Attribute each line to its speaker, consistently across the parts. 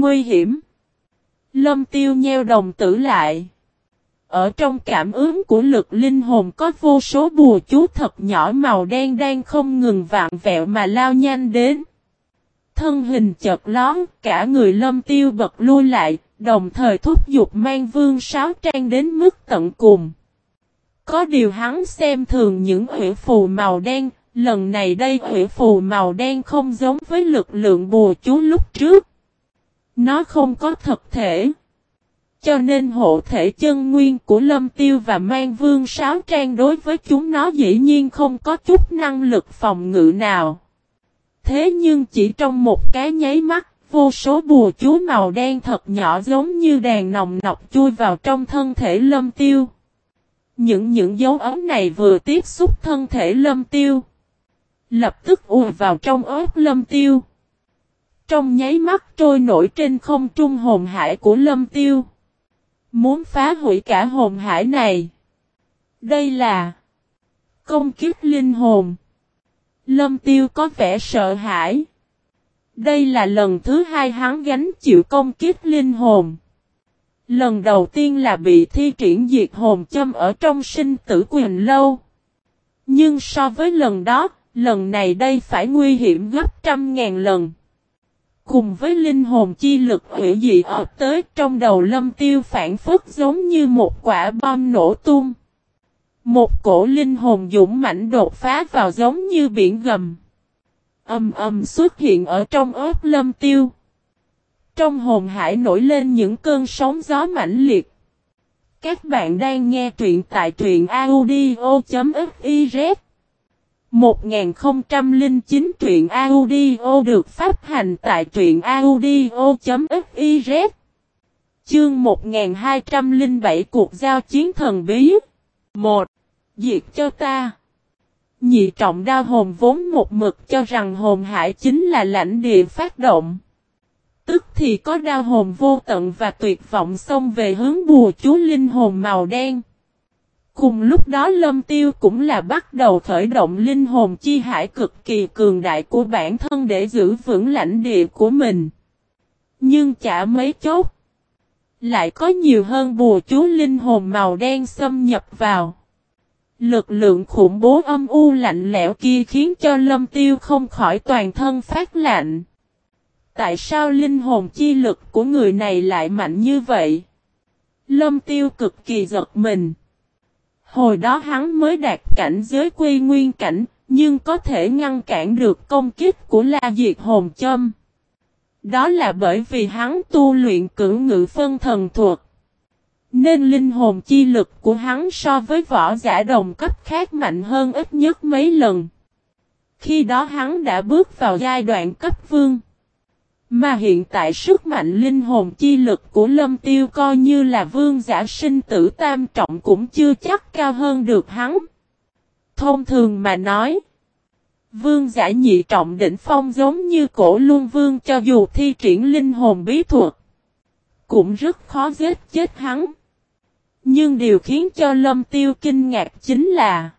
Speaker 1: Nguy hiểm. Lâm tiêu nheo đồng tử lại. Ở trong cảm ứng của lực linh hồn có vô số bùa chú thật nhỏ màu đen đang không ngừng vạn vẹo mà lao nhanh đến. Thân hình chợt lón, cả người lâm tiêu bật lui lại, đồng thời thúc giục mang vương sáo trang đến mức tận cùng. Có điều hắn xem thường những hủy phù màu đen, lần này đây hủy phù màu đen không giống với lực lượng bùa chú lúc trước. Nó không có thật thể. Cho nên hộ thể chân nguyên của lâm tiêu và mang vương sáo trang đối với chúng nó dĩ nhiên không có chút năng lực phòng ngự nào. Thế nhưng chỉ trong một cái nháy mắt, vô số bùa chú màu đen thật nhỏ giống như đàn nòng nọc chui vào trong thân thể lâm tiêu. Những những dấu ấn này vừa tiếp xúc thân thể lâm tiêu. Lập tức ùa vào trong ớt lâm tiêu. Trong nháy mắt trôi nổi trên không trung hồn hải của lâm tiêu. Muốn phá hủy cả hồn hải này. Đây là công kiếp linh hồn. Lâm tiêu có vẻ sợ hãi. Đây là lần thứ hai hắn gánh chịu công kiếp linh hồn. Lần đầu tiên là bị thi triển diệt hồn châm ở trong sinh tử quyền lâu. Nhưng so với lần đó, lần này đây phải nguy hiểm gấp trăm ngàn lần. Cùng với linh hồn chi lực hủy dị ập tới, trong đầu lâm tiêu phản phức giống như một quả bom nổ tung. Một cổ linh hồn dũng mãnh đột phá vào giống như biển gầm. Âm âm xuất hiện ở trong ớt lâm tiêu. Trong hồn hải nổi lên những cơn sóng gió mãnh liệt. Các bạn đang nghe truyện tại truyện audio.fif 1009 truyện audio được phát hành tại truyện audio.fiz Chương 1207 Cuộc giao chiến thần bí 1. Diệt cho ta Nhị trọng đao hồn vốn một mực cho rằng hồn hải chính là lãnh địa phát động. Tức thì có đao hồn vô tận và tuyệt vọng xông về hướng bùa chú linh hồn màu đen. Cùng lúc đó Lâm Tiêu cũng là bắt đầu khởi động linh hồn chi hải cực kỳ cường đại của bản thân để giữ vững lãnh địa của mình. Nhưng chả mấy chốt. Lại có nhiều hơn bùa chú linh hồn màu đen xâm nhập vào. Lực lượng khủng bố âm u lạnh lẽo kia khiến cho lâm tiêu không khỏi toàn thân phát lạnh. Tại sao linh hồn chi lực của người này lại mạnh như vậy? Lâm tiêu cực kỳ giật mình. Hồi đó hắn mới đạt cảnh giới quy nguyên cảnh, nhưng có thể ngăn cản được công kích của La Diệt Hồn Châm. Đó là bởi vì hắn tu luyện cử ngự phân thần thuật. Nên linh hồn chi lực của hắn so với võ giả đồng cấp khác mạnh hơn ít nhất mấy lần. Khi đó hắn đã bước vào giai đoạn cấp vương. Mà hiện tại sức mạnh linh hồn chi lực của lâm tiêu coi như là vương giả sinh tử tam trọng cũng chưa chắc cao hơn được hắn. Thông thường mà nói. Vương giả nhị trọng đỉnh phong giống như cổ luân vương cho dù thi triển linh hồn bí thuật. Cũng rất khó giết chết hắn. Nhưng điều khiến cho lâm tiêu kinh ngạc chính là,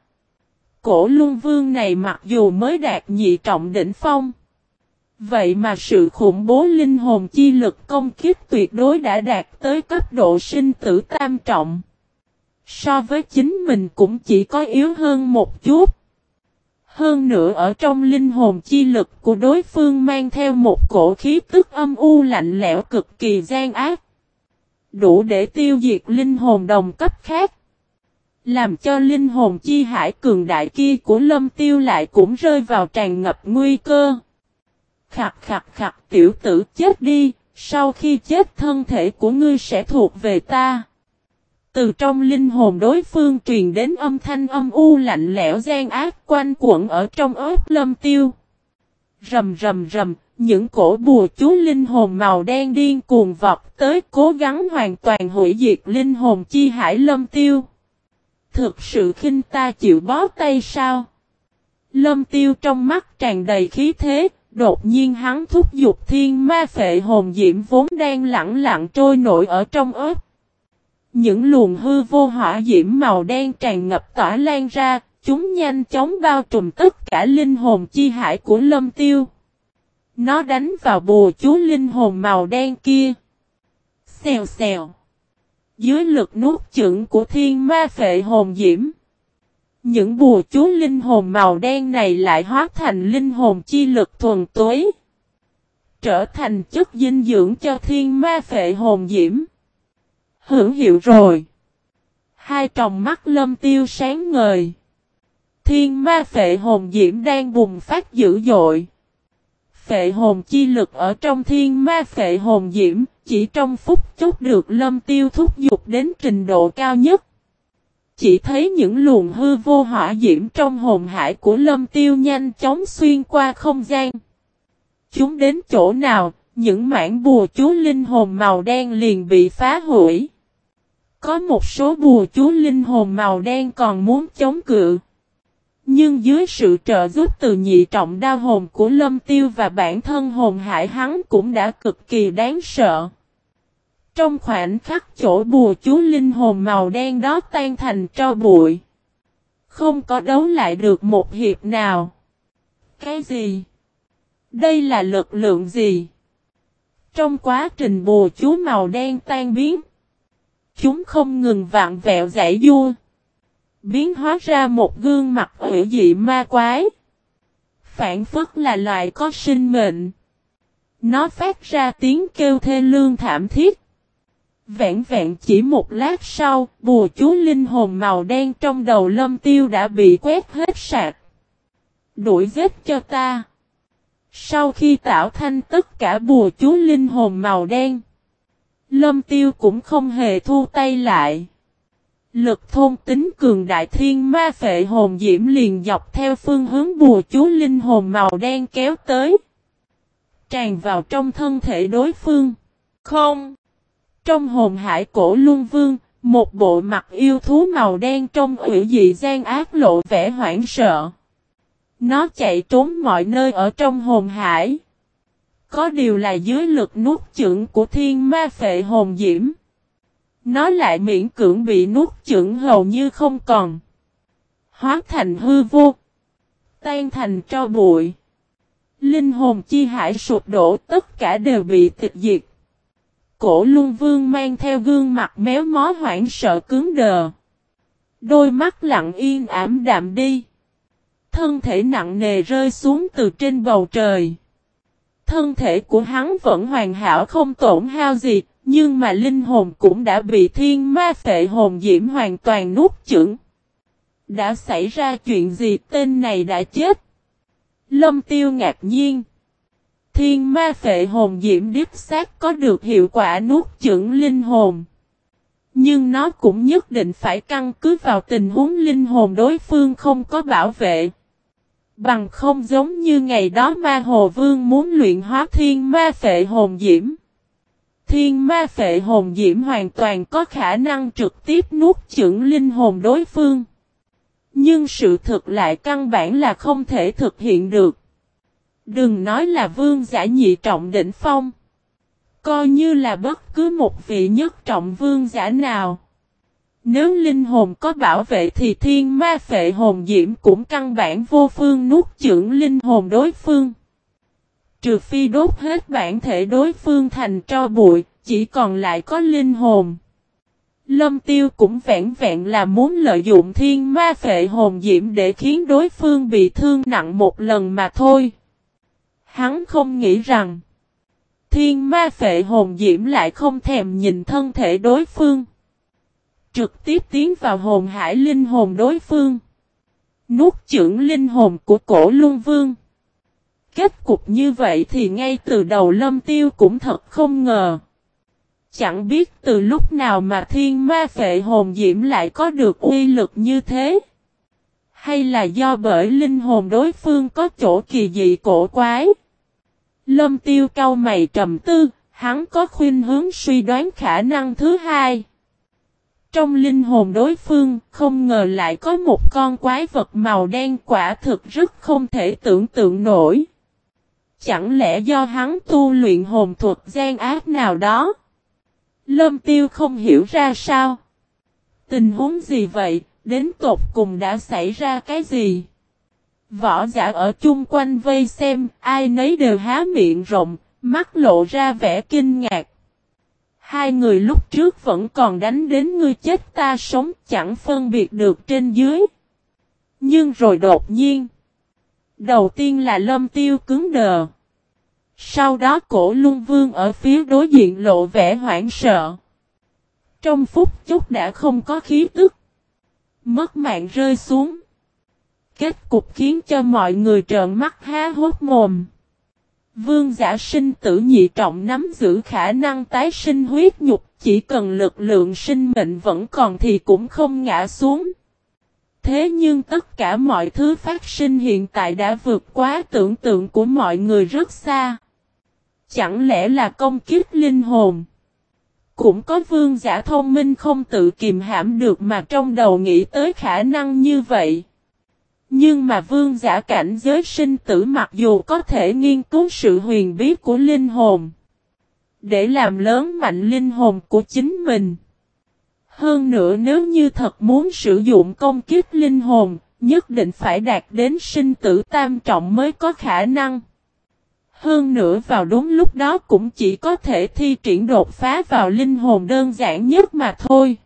Speaker 1: Cổ luân vương này mặc dù mới đạt nhị trọng đỉnh phong Vậy mà sự khủng bố linh hồn chi lực công kiếp tuyệt đối đã đạt tới cấp độ sinh tử tam trọng. So với chính mình cũng chỉ có yếu hơn một chút. Hơn nữa ở trong linh hồn chi lực của đối phương mang theo một cổ khí tức âm u lạnh lẽo cực kỳ gian ác đủ để tiêu diệt linh hồn đồng cấp khác. Làm cho linh hồn chi hải cường đại kia của lâm tiêu lại cũng rơi vào tràn ngập nguy cơ. Khặt khặt khặt tiểu tử chết đi, sau khi chết thân thể của ngươi sẽ thuộc về ta. Từ trong linh hồn đối phương truyền đến âm thanh âm u lạnh lẽo gian ác quanh quẩn ở trong ớt lâm tiêu. Rầm rầm rầm, những cổ bùa chú linh hồn màu đen điên cuồng vọt tới cố gắng hoàn toàn hủy diệt linh hồn chi hải lâm tiêu. Thực sự khinh ta chịu bó tay sao? Lâm tiêu trong mắt tràn đầy khí thế, đột nhiên hắn thúc giục thiên ma phệ hồn diễm vốn đang lặng lặng trôi nổi ở trong ớt. Những luồng hư vô hỏa diễm màu đen tràn ngập tỏa lan ra, chúng nhanh chóng bao trùm tất cả linh hồn chi hải của lâm tiêu. Nó đánh vào bùa chú linh hồn màu đen kia. Xèo xèo. Dưới lực nuốt chửng của thiên ma phệ hồn diễm. Những bùa chú linh hồn màu đen này lại hóa thành linh hồn chi lực thuần túy. Trở thành chất dinh dưỡng cho thiên ma phệ hồn diễm. Hưởng hiệu rồi. Hai tròng mắt lâm tiêu sáng ngời. Thiên ma phệ hồn diễm đang bùng phát dữ dội. Phệ hồn chi lực ở trong thiên ma phệ hồn diễm, chỉ trong phút chốc được lâm tiêu thúc giục đến trình độ cao nhất. Chỉ thấy những luồng hư vô hỏa diễm trong hồn hải của lâm tiêu nhanh chóng xuyên qua không gian. Chúng đến chỗ nào, những mảng bùa chú linh hồn màu đen liền bị phá hủy. Có một số bùa chú linh hồn màu đen còn muốn chống cự. Nhưng dưới sự trợ giúp từ nhị trọng đa hồn của Lâm Tiêu và bản thân hồn hải hắn cũng đã cực kỳ đáng sợ. Trong khoảnh khắc chỗ bùa chú linh hồn màu đen đó tan thành tro bụi. Không có đấu lại được một hiệp nào. Cái gì? Đây là lực lượng gì? Trong quá trình bùa chú màu đen tan biến, chúng không ngừng vạn vẹo giải vua biến hóa ra một gương mặt ủy dị ma quái. Phản phức là loại có sinh mệnh. Nó phát ra tiếng kêu thê lương thảm thiết. Vẹn vẹn chỉ một lát sau, bùa chú linh hồn màu đen trong đầu lâm tiêu đã bị quét hết sạc. Đuổi vết cho ta. Sau khi tạo thanh tất cả bùa chú linh hồn màu đen, lâm tiêu cũng không hề thu tay lại. Lực thôn tính cường đại thiên ma phệ hồn diễm liền dọc theo phương hướng bùa chú linh hồn màu đen kéo tới. Tràn vào trong thân thể đối phương. Không. Trong hồn hải cổ luân vương, một bộ mặt yêu thú màu đen trong ủy dị gian ác lộ vẻ hoảng sợ. Nó chạy trốn mọi nơi ở trong hồn hải. Có điều là dưới lực nuốt chửng của thiên ma phệ hồn diễm. Nó lại miễn cưỡng bị nuốt chửng hầu như không còn. Hóa thành hư vô. Tan thành cho bụi. Linh hồn chi hải sụp đổ tất cả đều bị tịch diệt. Cổ luân vương mang theo gương mặt méo mó hoảng sợ cứng đờ. Đôi mắt lặng yên ảm đạm đi. Thân thể nặng nề rơi xuống từ trên bầu trời. Thân thể của hắn vẫn hoàn hảo không tổn hao gì, nhưng mà linh hồn cũng đã bị thiên ma phệ hồn diễm hoàn toàn nuốt chửng. Đã xảy ra chuyện gì tên này đã chết? Lâm tiêu ngạc nhiên. Thiên ma phệ hồn diễm điếp sát có được hiệu quả nuốt chửng linh hồn. Nhưng nó cũng nhất định phải căn cứ vào tình huống linh hồn đối phương không có bảo vệ. Bằng không giống như ngày đó ma hồ vương muốn luyện hóa thiên ma phệ hồn diễm. Thiên ma phệ hồn diễm hoàn toàn có khả năng trực tiếp nuốt chửng linh hồn đối phương. Nhưng sự thực lại căn bản là không thể thực hiện được. Đừng nói là vương giả nhị trọng đỉnh phong. Coi như là bất cứ một vị nhất trọng vương giả nào. Nếu linh hồn có bảo vệ thì thiên ma phệ hồn diễm cũng căn bản vô phương nuốt chửng linh hồn đối phương. Trừ phi đốt hết bản thể đối phương thành tro bụi, chỉ còn lại có linh hồn. Lâm tiêu cũng vẹn vẹn là muốn lợi dụng thiên ma phệ hồn diễm để khiến đối phương bị thương nặng một lần mà thôi. Hắn không nghĩ rằng, thiên ma phệ hồn diễm lại không thèm nhìn thân thể đối phương. Trực tiếp tiến vào hồn hải linh hồn đối phương. Nuốt chửng linh hồn của cổ luân vương. Kết cục như vậy thì ngay từ đầu lâm tiêu cũng thật không ngờ. Chẳng biết từ lúc nào mà thiên ma phệ hồn diễm lại có được uy lực như thế. Hay là do bởi linh hồn đối phương có chỗ kỳ dị cổ quái. Lâm tiêu cau mày trầm tư, hắn có khuyên hướng suy đoán khả năng thứ hai. Trong linh hồn đối phương, không ngờ lại có một con quái vật màu đen quả thực rất không thể tưởng tượng nổi. Chẳng lẽ do hắn tu luyện hồn thuật gian ác nào đó? Lâm tiêu không hiểu ra sao. Tình huống gì vậy, đến tột cùng đã xảy ra cái gì? Võ giả ở chung quanh vây xem, ai nấy đều há miệng rộng, mắt lộ ra vẻ kinh ngạc. Hai người lúc trước vẫn còn đánh đến ngươi chết ta sống chẳng phân biệt được trên dưới. Nhưng rồi đột nhiên. Đầu tiên là lâm tiêu cứng đờ. Sau đó cổ luân vương ở phía đối diện lộ vẻ hoảng sợ. Trong phút chốc đã không có khí tức. Mất mạng rơi xuống. Kết cục khiến cho mọi người trợn mắt há hốt mồm. Vương giả sinh tử nhị trọng nắm giữ khả năng tái sinh huyết nhục, chỉ cần lực lượng sinh mệnh vẫn còn thì cũng không ngã xuống. Thế nhưng tất cả mọi thứ phát sinh hiện tại đã vượt quá tưởng tượng của mọi người rất xa. Chẳng lẽ là công kiếp linh hồn? Cũng có vương giả thông minh không tự kìm hãm được mà trong đầu nghĩ tới khả năng như vậy. Nhưng mà vương giả cảnh giới sinh tử mặc dù có thể nghiên cứu sự huyền bí của linh hồn. Để làm lớn mạnh linh hồn của chính mình. Hơn nữa nếu như thật muốn sử dụng công kiếp linh hồn, nhất định phải đạt đến sinh tử tam trọng mới có khả năng. Hơn nữa vào đúng lúc đó cũng chỉ có thể thi triển đột phá vào linh hồn đơn giản nhất mà thôi.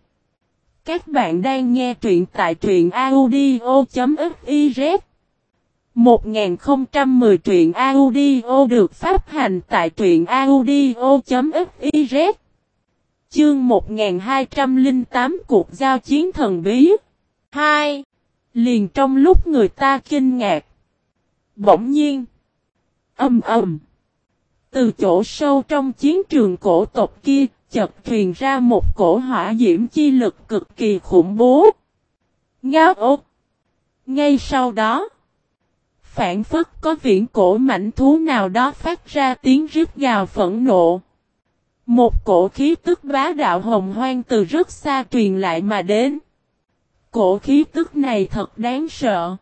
Speaker 1: Các bạn đang nghe truyện tại truyện audio.fiz 1010 truyện audio được phát hành tại truyện audio.fiz Chương 1208 Cuộc giao chiến thần bí. 2. Liền trong lúc người ta kinh ngạc. Bỗng nhiên Âm ầm. Từ chỗ sâu trong chiến trường cổ tộc kia chợt truyền ra một cổ hỏa diễm chi lực cực kỳ khủng bố. Ngáo ốc! Ngay sau đó, phản phất có viễn cổ mảnh thú nào đó phát ra tiếng rít gào phẫn nộ. Một cổ khí tức bá đạo hồng hoang từ rất xa truyền lại mà đến. Cổ khí tức này thật đáng sợ.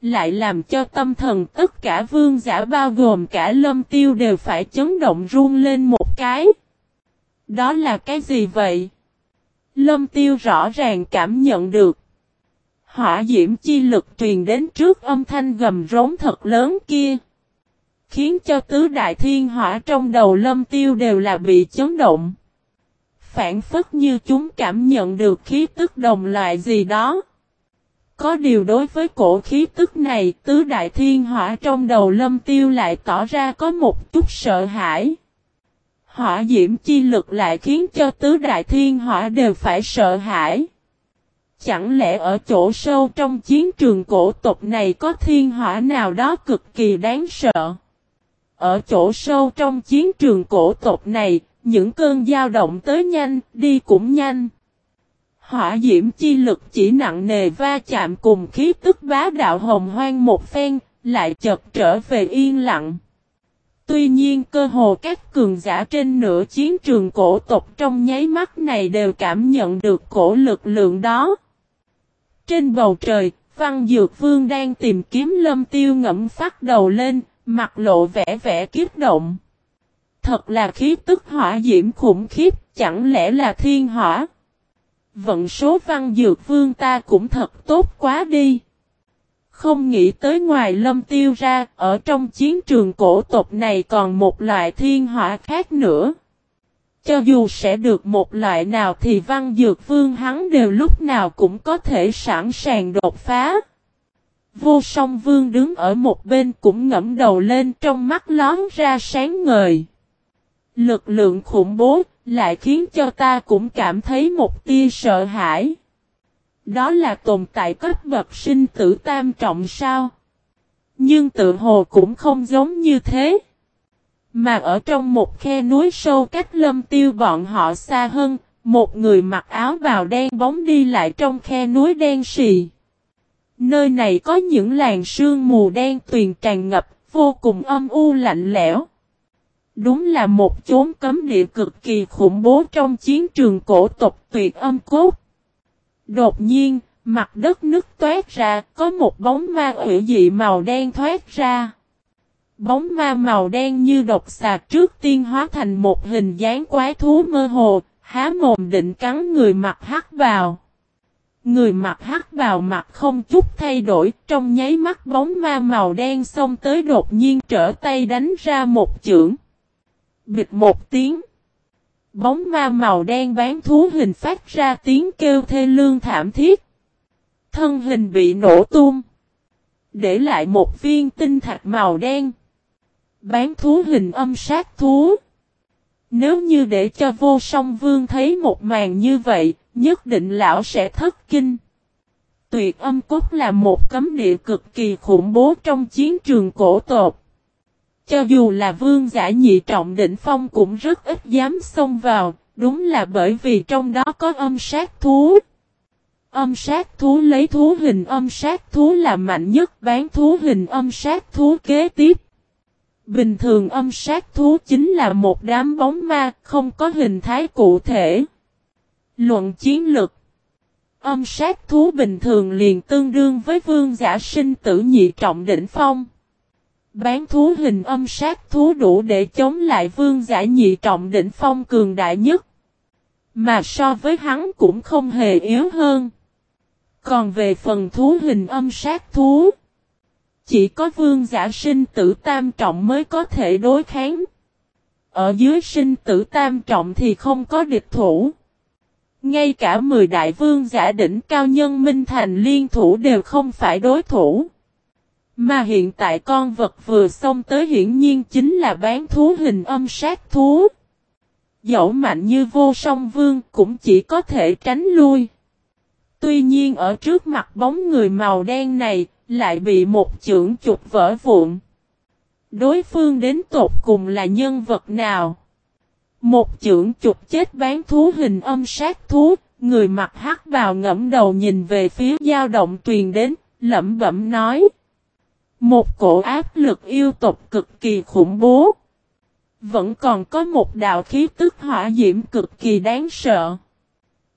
Speaker 1: Lại làm cho tâm thần tất cả vương giả bao gồm cả lâm tiêu đều phải chấn động run lên một cái. Đó là cái gì vậy? Lâm tiêu rõ ràng cảm nhận được. Hỏa diễm chi lực truyền đến trước âm thanh gầm rống thật lớn kia. Khiến cho tứ đại thiên hỏa trong đầu lâm tiêu đều là bị chấn động. Phản phất như chúng cảm nhận được khí tức đồng loại gì đó. Có điều đối với cổ khí tức này, tứ đại thiên hỏa trong đầu lâm tiêu lại tỏ ra có một chút sợ hãi. Hỏa diễm chi lực lại khiến cho tứ đại thiên hỏa đều phải sợ hãi. Chẳng lẽ ở chỗ sâu trong chiến trường cổ tộc này có thiên hỏa nào đó cực kỳ đáng sợ? Ở chỗ sâu trong chiến trường cổ tộc này, những cơn dao động tới nhanh, đi cũng nhanh. Hỏa diễm chi lực chỉ nặng nề va chạm cùng khí tức bá đạo hồng hoang một phen, lại chợt trở về yên lặng. Tuy nhiên cơ hồ các cường giả trên nửa chiến trường cổ tộc trong nháy mắt này đều cảm nhận được cổ lực lượng đó. Trên bầu trời, Văn Dược Vương đang tìm kiếm lâm tiêu ngẫm phát đầu lên, mặt lộ vẻ vẻ kiếp động. Thật là khí tức hỏa diễm khủng khiếp, chẳng lẽ là thiên hỏa? Vận số Văn Dược Vương ta cũng thật tốt quá đi. Không nghĩ tới ngoài lâm tiêu ra, ở trong chiến trường cổ tộc này còn một loại thiên hỏa khác nữa. Cho dù sẽ được một loại nào thì văn dược vương hắn đều lúc nào cũng có thể sẵn sàng đột phá. Vô song vương đứng ở một bên cũng ngẫm đầu lên trong mắt lón ra sáng ngời. Lực lượng khủng bố lại khiến cho ta cũng cảm thấy một tia sợ hãi. Đó là tồn tại cấp bậc sinh tử tam trọng sao? Nhưng tự hồ cũng không giống như thế. Mà ở trong một khe núi sâu cách lâm tiêu bọn họ xa hơn, một người mặc áo bào đen bóng đi lại trong khe núi đen xì. Nơi này có những làn sương mù đen tuyền tràn ngập, vô cùng âm u lạnh lẽo. Đúng là một chốn cấm địa cực kỳ khủng bố trong chiến trường cổ tộc tuyệt âm cốt. Đột nhiên, mặt đất nứt toát ra, có một bóng ma ủy dị màu đen thoát ra. Bóng ma màu đen như độc xà trước tiên hóa thành một hình dáng quái thú mơ hồ, há mồm định cắn người mặt hắc vào. Người mặc hắc vào mặt không chút thay đổi, trong nháy mắt bóng ma màu đen xông tới đột nhiên trở tay đánh ra một chưởng. Bịt một tiếng. Bóng ma màu đen bán thú hình phát ra tiếng kêu thê lương thảm thiết. Thân hình bị nổ tung. Để lại một viên tinh thạch màu đen. Bán thú hình âm sát thú. Nếu như để cho vô song vương thấy một màn như vậy, nhất định lão sẽ thất kinh. Tuyệt âm cốt là một cấm địa cực kỳ khủng bố trong chiến trường cổ tột. Cho dù là vương giả nhị trọng đỉnh phong cũng rất ít dám xông vào, đúng là bởi vì trong đó có âm sát thú. Âm sát thú lấy thú hình âm sát thú là mạnh nhất bán thú hình âm sát thú kế tiếp. Bình thường âm sát thú chính là một đám bóng ma không có hình thái cụ thể. Luận chiến lực Âm sát thú bình thường liền tương đương với vương giả sinh tử nhị trọng đỉnh phong. Bán thú hình âm sát thú đủ để chống lại vương giả nhị trọng đỉnh phong cường đại nhất. Mà so với hắn cũng không hề yếu hơn. Còn về phần thú hình âm sát thú. Chỉ có vương giả sinh tử tam trọng mới có thể đối kháng. Ở dưới sinh tử tam trọng thì không có địch thủ. Ngay cả 10 đại vương giả đỉnh cao nhân Minh Thành liên thủ đều không phải đối thủ. Mà hiện tại con vật vừa xông tới hiển nhiên chính là bán thú hình âm sát thú. Dẫu mạnh như vô song vương cũng chỉ có thể tránh lui. Tuy nhiên ở trước mặt bóng người màu đen này, lại bị một chưởng chụp vỡ vụn. Đối phương đến tột cùng là nhân vật nào? Một chưởng chụp chết bán thú hình âm sát thú, người mặt hắc vào ngẫm đầu nhìn về phía dao động truyền đến, lẩm bẩm nói. Một cổ áp lực yêu tộc cực kỳ khủng bố. Vẫn còn có một đạo khí tức hỏa diễm cực kỳ đáng sợ.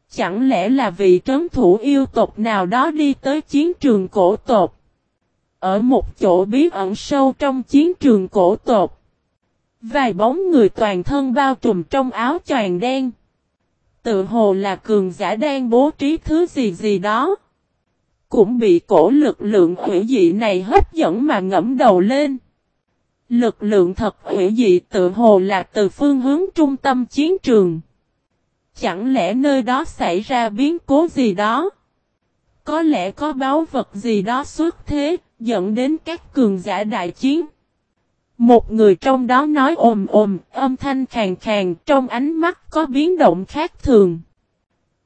Speaker 1: Chẳng lẽ là vị trấn thủ yêu tộc nào đó đi tới chiến trường cổ tộc? Ở một chỗ bí ẩn sâu trong chiến trường cổ tộc. Vài bóng người toàn thân bao trùm trong áo choàng đen. Tự hồ là cường giả đang bố trí thứ gì gì đó. Cũng bị cổ lực lượng hủy dị này hấp dẫn mà ngẫm đầu lên. Lực lượng thật hủy dị tự hồ là từ phương hướng trung tâm chiến trường. Chẳng lẽ nơi đó xảy ra biến cố gì đó? Có lẽ có báo vật gì đó xuất thế, dẫn đến các cường giả đại chiến. Một người trong đó nói ồm ồm, âm thanh khàn khàn, trong ánh mắt có biến động khác thường.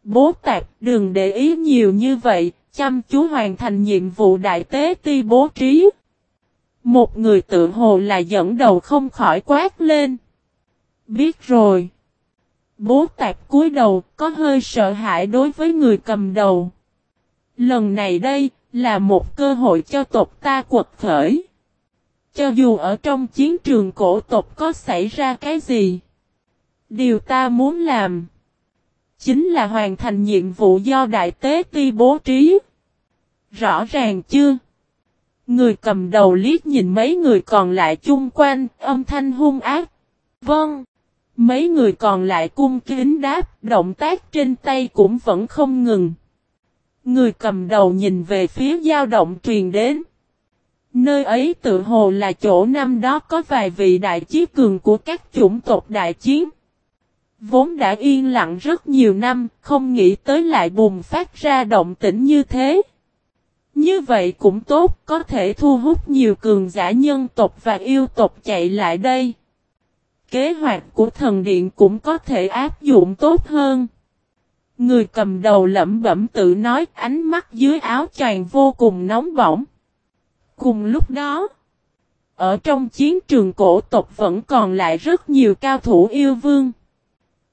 Speaker 1: Bố tạc, đừng để ý nhiều như vậy, chăm chú hoàn thành nhiệm vụ đại tế ti bố trí. Một người tự hồ là dẫn đầu không khỏi quát lên. Biết rồi. Bố tạc cúi đầu, có hơi sợ hãi đối với người cầm đầu. Lần này đây, là một cơ hội cho tộc ta quật khởi. Cho dù ở trong chiến trường cổ tộc có xảy ra cái gì. Điều ta muốn làm. Chính là hoàn thành nhiệm vụ do Đại Tế Ti bố trí. Rõ ràng chưa? Người cầm đầu liếc nhìn mấy người còn lại chung quanh, âm thanh hung ác. Vâng. Mấy người còn lại cung kính đáp, động tác trên tay cũng vẫn không ngừng. Người cầm đầu nhìn về phía dao động truyền đến. Nơi ấy tự hồ là chỗ năm đó có vài vị đại chí cường của các chủng tộc đại chiến. Vốn đã yên lặng rất nhiều năm, không nghĩ tới lại bùng phát ra động tĩnh như thế. Như vậy cũng tốt, có thể thu hút nhiều cường giả nhân tộc và yêu tộc chạy lại đây. Kế hoạch của thần điện cũng có thể áp dụng tốt hơn. Người cầm đầu lẩm bẩm tự nói ánh mắt dưới áo choàng vô cùng nóng bỏng. Cùng lúc đó, ở trong chiến trường cổ tộc vẫn còn lại rất nhiều cao thủ yêu vương.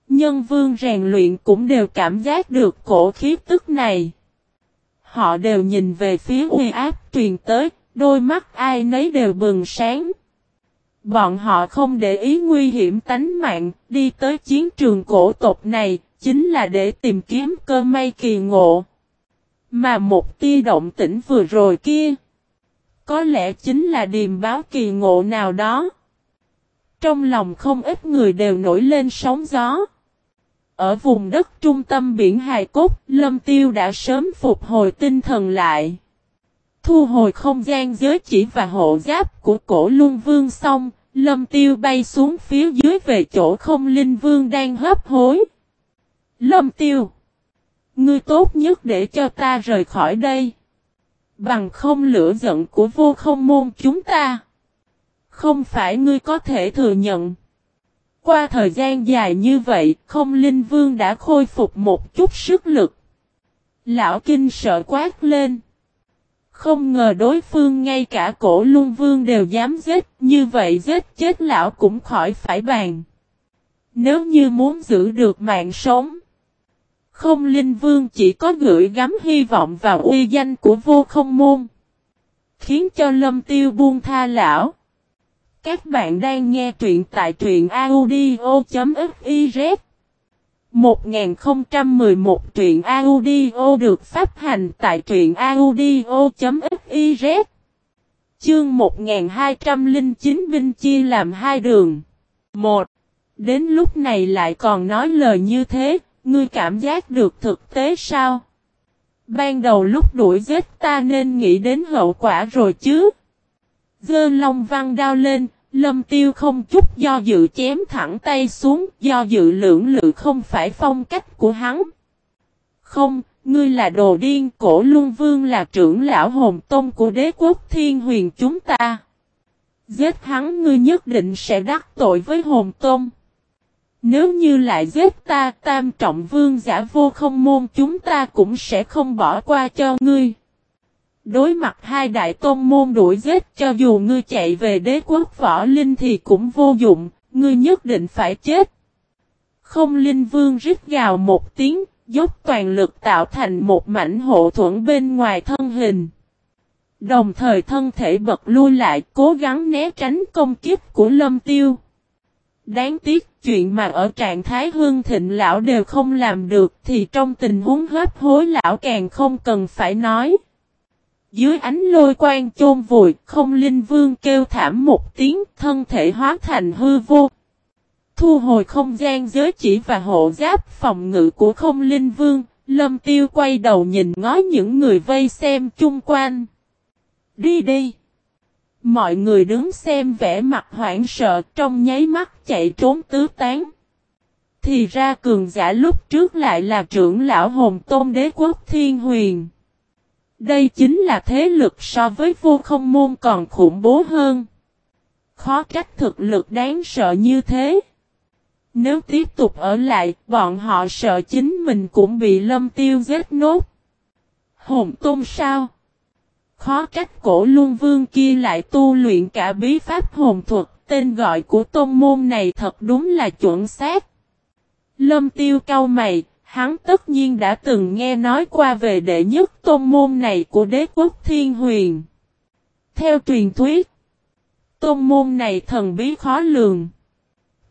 Speaker 1: Nhân vương rèn luyện cũng đều cảm giác được cổ khí tức này. Họ đều nhìn về phía uy áp truyền tới, đôi mắt ai nấy đều bừng sáng. Bọn họ không để ý nguy hiểm tánh mạng, đi tới chiến trường cổ tộc này, chính là để tìm kiếm cơ may kỳ ngộ. Mà một tia động tĩnh vừa rồi kia, có lẽ chính là điềm báo kỳ ngộ nào đó. Trong lòng không ít người đều nổi lên sóng gió. Ở vùng đất trung tâm biển Hài Cốt, Lâm Tiêu đã sớm phục hồi tinh thần lại. Thu hồi không gian giới chỉ và hộ giáp của cổ luân vương xong, Lâm Tiêu bay xuống phía dưới về chỗ không linh vương đang hấp hối. Lâm Tiêu! Ngươi tốt nhất để cho ta rời khỏi đây. Bằng không lửa giận của vô không môn chúng ta. Không phải ngươi có thể thừa nhận. Qua thời gian dài như vậy, không linh vương đã khôi phục một chút sức lực. Lão kinh sợ quát lên. Không ngờ đối phương ngay cả cổ luân vương đều dám giết, như vậy giết chết lão cũng khỏi phải bàn. Nếu như muốn giữ được mạng sống, không linh vương chỉ có gửi gắm hy vọng vào uy danh của vô không môn. Khiến cho lâm tiêu buông tha lão. Các bạn đang nghe truyện tại truyện audio.fiz 1011 truyện audio được phát hành tại truyện audio.fiz Chương 1209 binh chia làm hai đường 1. Đến lúc này lại còn nói lời như thế, ngươi cảm giác được thực tế sao? Ban đầu lúc đuổi giết ta nên nghĩ đến hậu quả rồi chứ? Dơ long văn đao lên, Lâm tiêu không chút do dự chém thẳng tay xuống, do dự lưỡng lự không phải phong cách của hắn. Không, ngươi là đồ điên, cổ luân vương là trưởng lão hồn tôn của đế quốc thiên huyền chúng ta. Giết hắn ngươi nhất định sẽ đắc tội với hồn tôn. Nếu như lại giết ta tam trọng vương giả vô không môn chúng ta cũng sẽ không bỏ qua cho ngươi. Đối mặt hai đại tôn môn đuổi giết cho dù ngươi chạy về đế quốc võ linh thì cũng vô dụng, ngươi nhất định phải chết. Không linh vương rít gào một tiếng, dốc toàn lực tạo thành một mảnh hộ thuẫn bên ngoài thân hình. Đồng thời thân thể bật lui lại cố gắng né tránh công kiếp của lâm tiêu. Đáng tiếc chuyện mà ở trạng thái hương thịnh lão đều không làm được thì trong tình huống hấp hối lão càng không cần phải nói. Dưới ánh lôi quang chôn vùi, không linh vương kêu thảm một tiếng, thân thể hóa thành hư vô. Thu hồi không gian giới chỉ và hộ giáp phòng ngự của không linh vương, lâm tiêu quay đầu nhìn ngó những người vây xem chung quanh. Đi đi! Mọi người đứng xem vẻ mặt hoảng sợ trong nháy mắt chạy trốn tứ tán. Thì ra cường giả lúc trước lại là trưởng lão hồn tôn đế quốc thiên huyền. Đây chính là thế lực so với vô không môn còn khủng bố hơn. Khó trách thực lực đáng sợ như thế. Nếu tiếp tục ở lại, bọn họ sợ chính mình cũng bị lâm tiêu giết nốt. Hồn tôn sao? Khó trách cổ luân vương kia lại tu luyện cả bí pháp hồn thuật, tên gọi của tôn môn này thật đúng là chuẩn xác. Lâm tiêu cau mày, Hắn tất nhiên đã từng nghe nói qua về đệ nhất tôn môn này của đế quốc thiên huyền. Theo truyền thuyết, tôn môn này thần bí khó lường.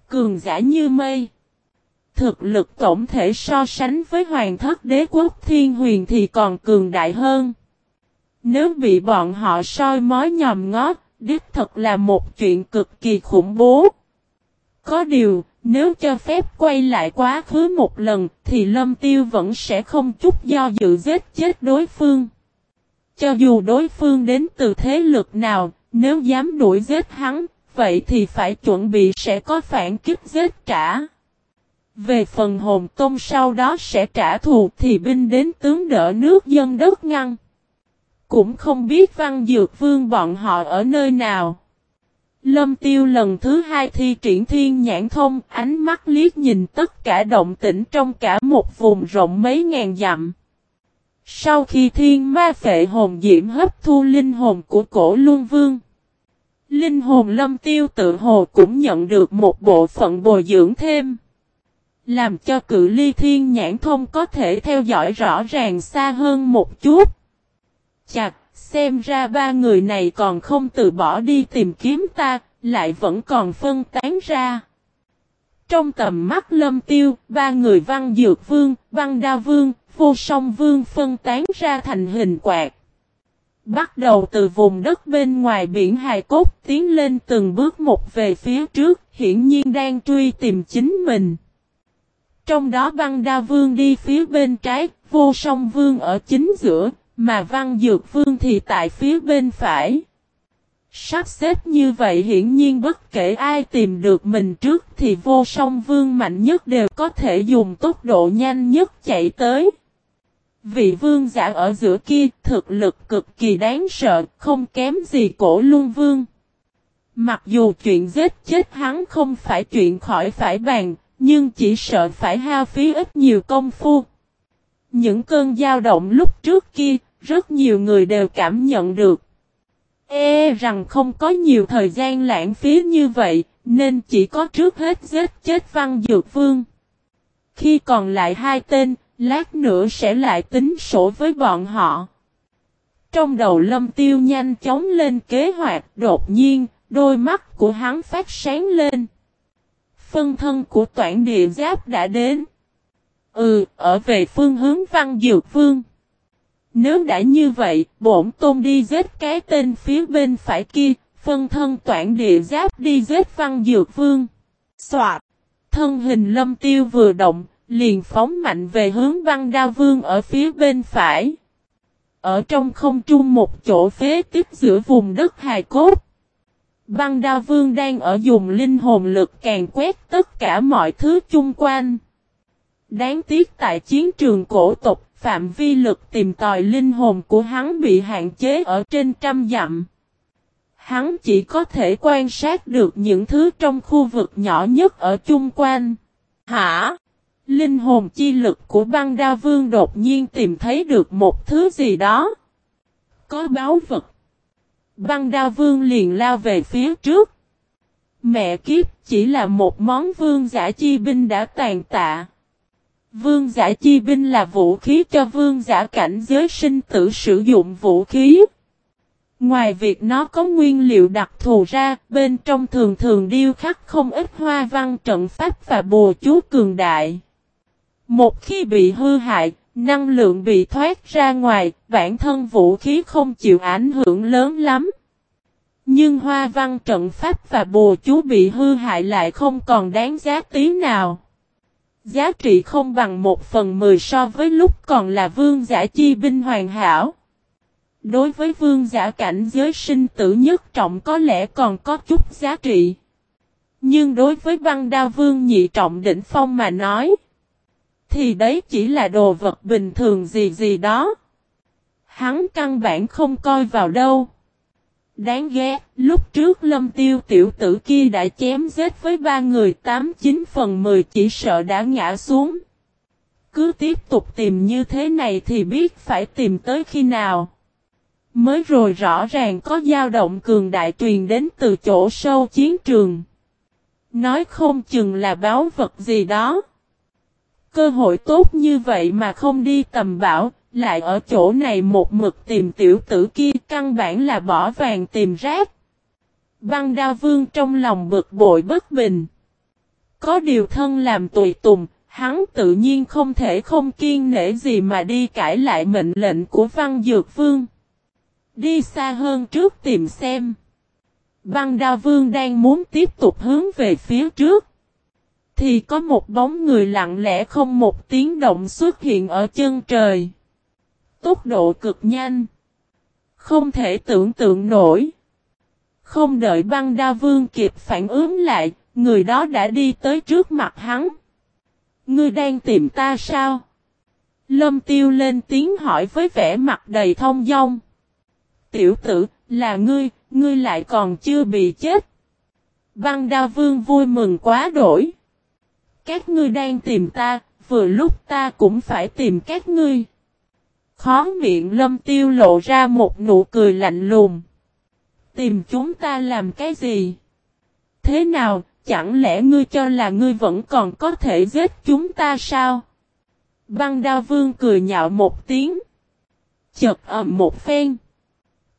Speaker 1: Cường giả như mây. Thực lực tổng thể so sánh với hoàng thất đế quốc thiên huyền thì còn cường đại hơn. Nếu bị bọn họ soi mói nhòm ngó, đích thật là một chuyện cực kỳ khủng bố. Có điều, nếu cho phép quay lại quá khứ một lần thì lâm tiêu vẫn sẽ không chút do dự giết chết đối phương. Cho dù đối phương đến từ thế lực nào, nếu dám đuổi giết hắn, vậy thì phải chuẩn bị sẽ có phản kích giết trả. Về phần hồn tôn sau đó sẽ trả thù thì binh đến tướng đỡ nước dân đất ngăn. Cũng không biết văn dược vương bọn họ ở nơi nào. Lâm tiêu lần thứ hai thi triển thiên nhãn thông, ánh mắt liếc nhìn tất cả động tĩnh trong cả một vùng rộng mấy ngàn dặm. Sau khi thiên ma phệ hồn diễm hấp thu linh hồn của cổ luân vương, linh hồn lâm tiêu tự hồ cũng nhận được một bộ phận bồi dưỡng thêm. Làm cho cự ly thiên nhãn thông có thể theo dõi rõ ràng xa hơn một chút. Chặt! Xem ra ba người này còn không từ bỏ đi tìm kiếm ta, lại vẫn còn phân tán ra. Trong tầm mắt lâm tiêu, ba người văn dược vương, văn đa vương, vô song vương phân tán ra thành hình quạt. Bắt đầu từ vùng đất bên ngoài biển hài cốt tiến lên từng bước một về phía trước, hiển nhiên đang truy tìm chính mình. Trong đó băng đa vương đi phía bên trái, vô song vương ở chính giữa, mà văn dược vương thì tại phía bên phải. Sắp xếp như vậy hiển nhiên bất kể ai tìm được mình trước thì vô song vương mạnh nhất đều có thể dùng tốc độ nhanh nhất chạy tới. Vị vương giả ở giữa kia thực lực cực kỳ đáng sợ, không kém gì cổ luân vương. Mặc dù chuyện giết chết hắn không phải chuyện khỏi phải bàn, nhưng chỉ sợ phải hao phí ít nhiều công phu. Những cơn dao động lúc trước kia, rất nhiều người đều cảm nhận được. E rằng không có nhiều thời gian lãng phí như vậy, nên chỉ có trước hết giết chết văn dược vương. Khi còn lại hai tên, lát nữa sẽ lại tính sổ với bọn họ. Trong đầu lâm tiêu nhanh chóng lên kế hoạch, đột nhiên, đôi mắt của hắn phát sáng lên. Phân thân của toản địa giáp đã đến. Ừ, ở về phương hướng văn dược vương. Nếu đã như vậy, bổn tôn đi giết cái tên phía bên phải kia, phân thân toản địa giáp đi giết văn dược vương. Xoạt! Thân hình lâm tiêu vừa động, liền phóng mạnh về hướng văn đa vương ở phía bên phải. Ở trong không trung một chỗ phế tiếp giữa vùng đất hài cốt. Băng đa vương đang ở dùng linh hồn lực càng quét tất cả mọi thứ chung quanh. Đáng tiếc tại chiến trường cổ tộc, phạm vi lực tìm tòi linh hồn của hắn bị hạn chế ở trên trăm dặm. Hắn chỉ có thể quan sát được những thứ trong khu vực nhỏ nhất ở chung quanh. Hả? Linh hồn chi lực của băng đa vương đột nhiên tìm thấy được một thứ gì đó. Có báo vật. Băng đa vương liền lao về phía trước. Mẹ kiếp, chỉ là một món vương giả chi binh đã tàn tạ. Vương giả chi binh là vũ khí cho vương giả cảnh giới sinh tử sử dụng vũ khí. Ngoài việc nó có nguyên liệu đặc thù ra, bên trong thường thường điêu khắc không ít hoa văn trận pháp và bùa chú cường đại. Một khi bị hư hại, năng lượng bị thoát ra ngoài, bản thân vũ khí không chịu ảnh hưởng lớn lắm. Nhưng hoa văn trận pháp và bùa chú bị hư hại lại không còn đáng giá tí nào. Giá trị không bằng một phần mười so với lúc còn là vương giả chi binh hoàn hảo. Đối với vương giả cảnh giới sinh tử nhất trọng có lẽ còn có chút giá trị. Nhưng đối với băng đao vương nhị trọng đỉnh phong mà nói. Thì đấy chỉ là đồ vật bình thường gì gì đó. Hắn căn bản không coi vào đâu. Đáng ghét, lúc trước lâm tiêu tiểu tử kia đã chém giết với ba người 89 phần 10 chỉ sợ đã ngã xuống. Cứ tiếp tục tìm như thế này thì biết phải tìm tới khi nào. Mới rồi rõ ràng có dao động cường đại truyền đến từ chỗ sâu chiến trường. Nói không chừng là báo vật gì đó. Cơ hội tốt như vậy mà không đi tầm bảo, lại ở chỗ này một mực tìm tiểu tử kia căn bản là bỏ vàng tìm rác. Băng đa vương trong lòng bực bội bất bình. Có điều thân làm tùy tùng, hắn tự nhiên không thể không kiên nể gì mà đi cãi lại mệnh lệnh của văn dược vương. Đi xa hơn trước tìm xem. Băng đa vương đang muốn tiếp tục hướng về phía trước. Thì có một bóng người lặng lẽ không một tiếng động xuất hiện ở chân trời. Tốc độ cực nhanh. Không thể tưởng tượng nổi. Không đợi băng đa vương kịp phản ứng lại, người đó đã đi tới trước mặt hắn. Ngươi đang tìm ta sao? Lâm tiêu lên tiếng hỏi với vẻ mặt đầy thông dong. Tiểu tử, là ngươi, ngươi lại còn chưa bị chết. Băng đa vương vui mừng quá đổi. Các ngươi đang tìm ta, vừa lúc ta cũng phải tìm các ngươi. Khó miệng lâm tiêu lộ ra một nụ cười lạnh lùng. Tìm chúng ta làm cái gì? Thế nào, chẳng lẽ ngươi cho là ngươi vẫn còn có thể giết chúng ta sao? Băng đao vương cười nhạo một tiếng. Chật ầm một phen.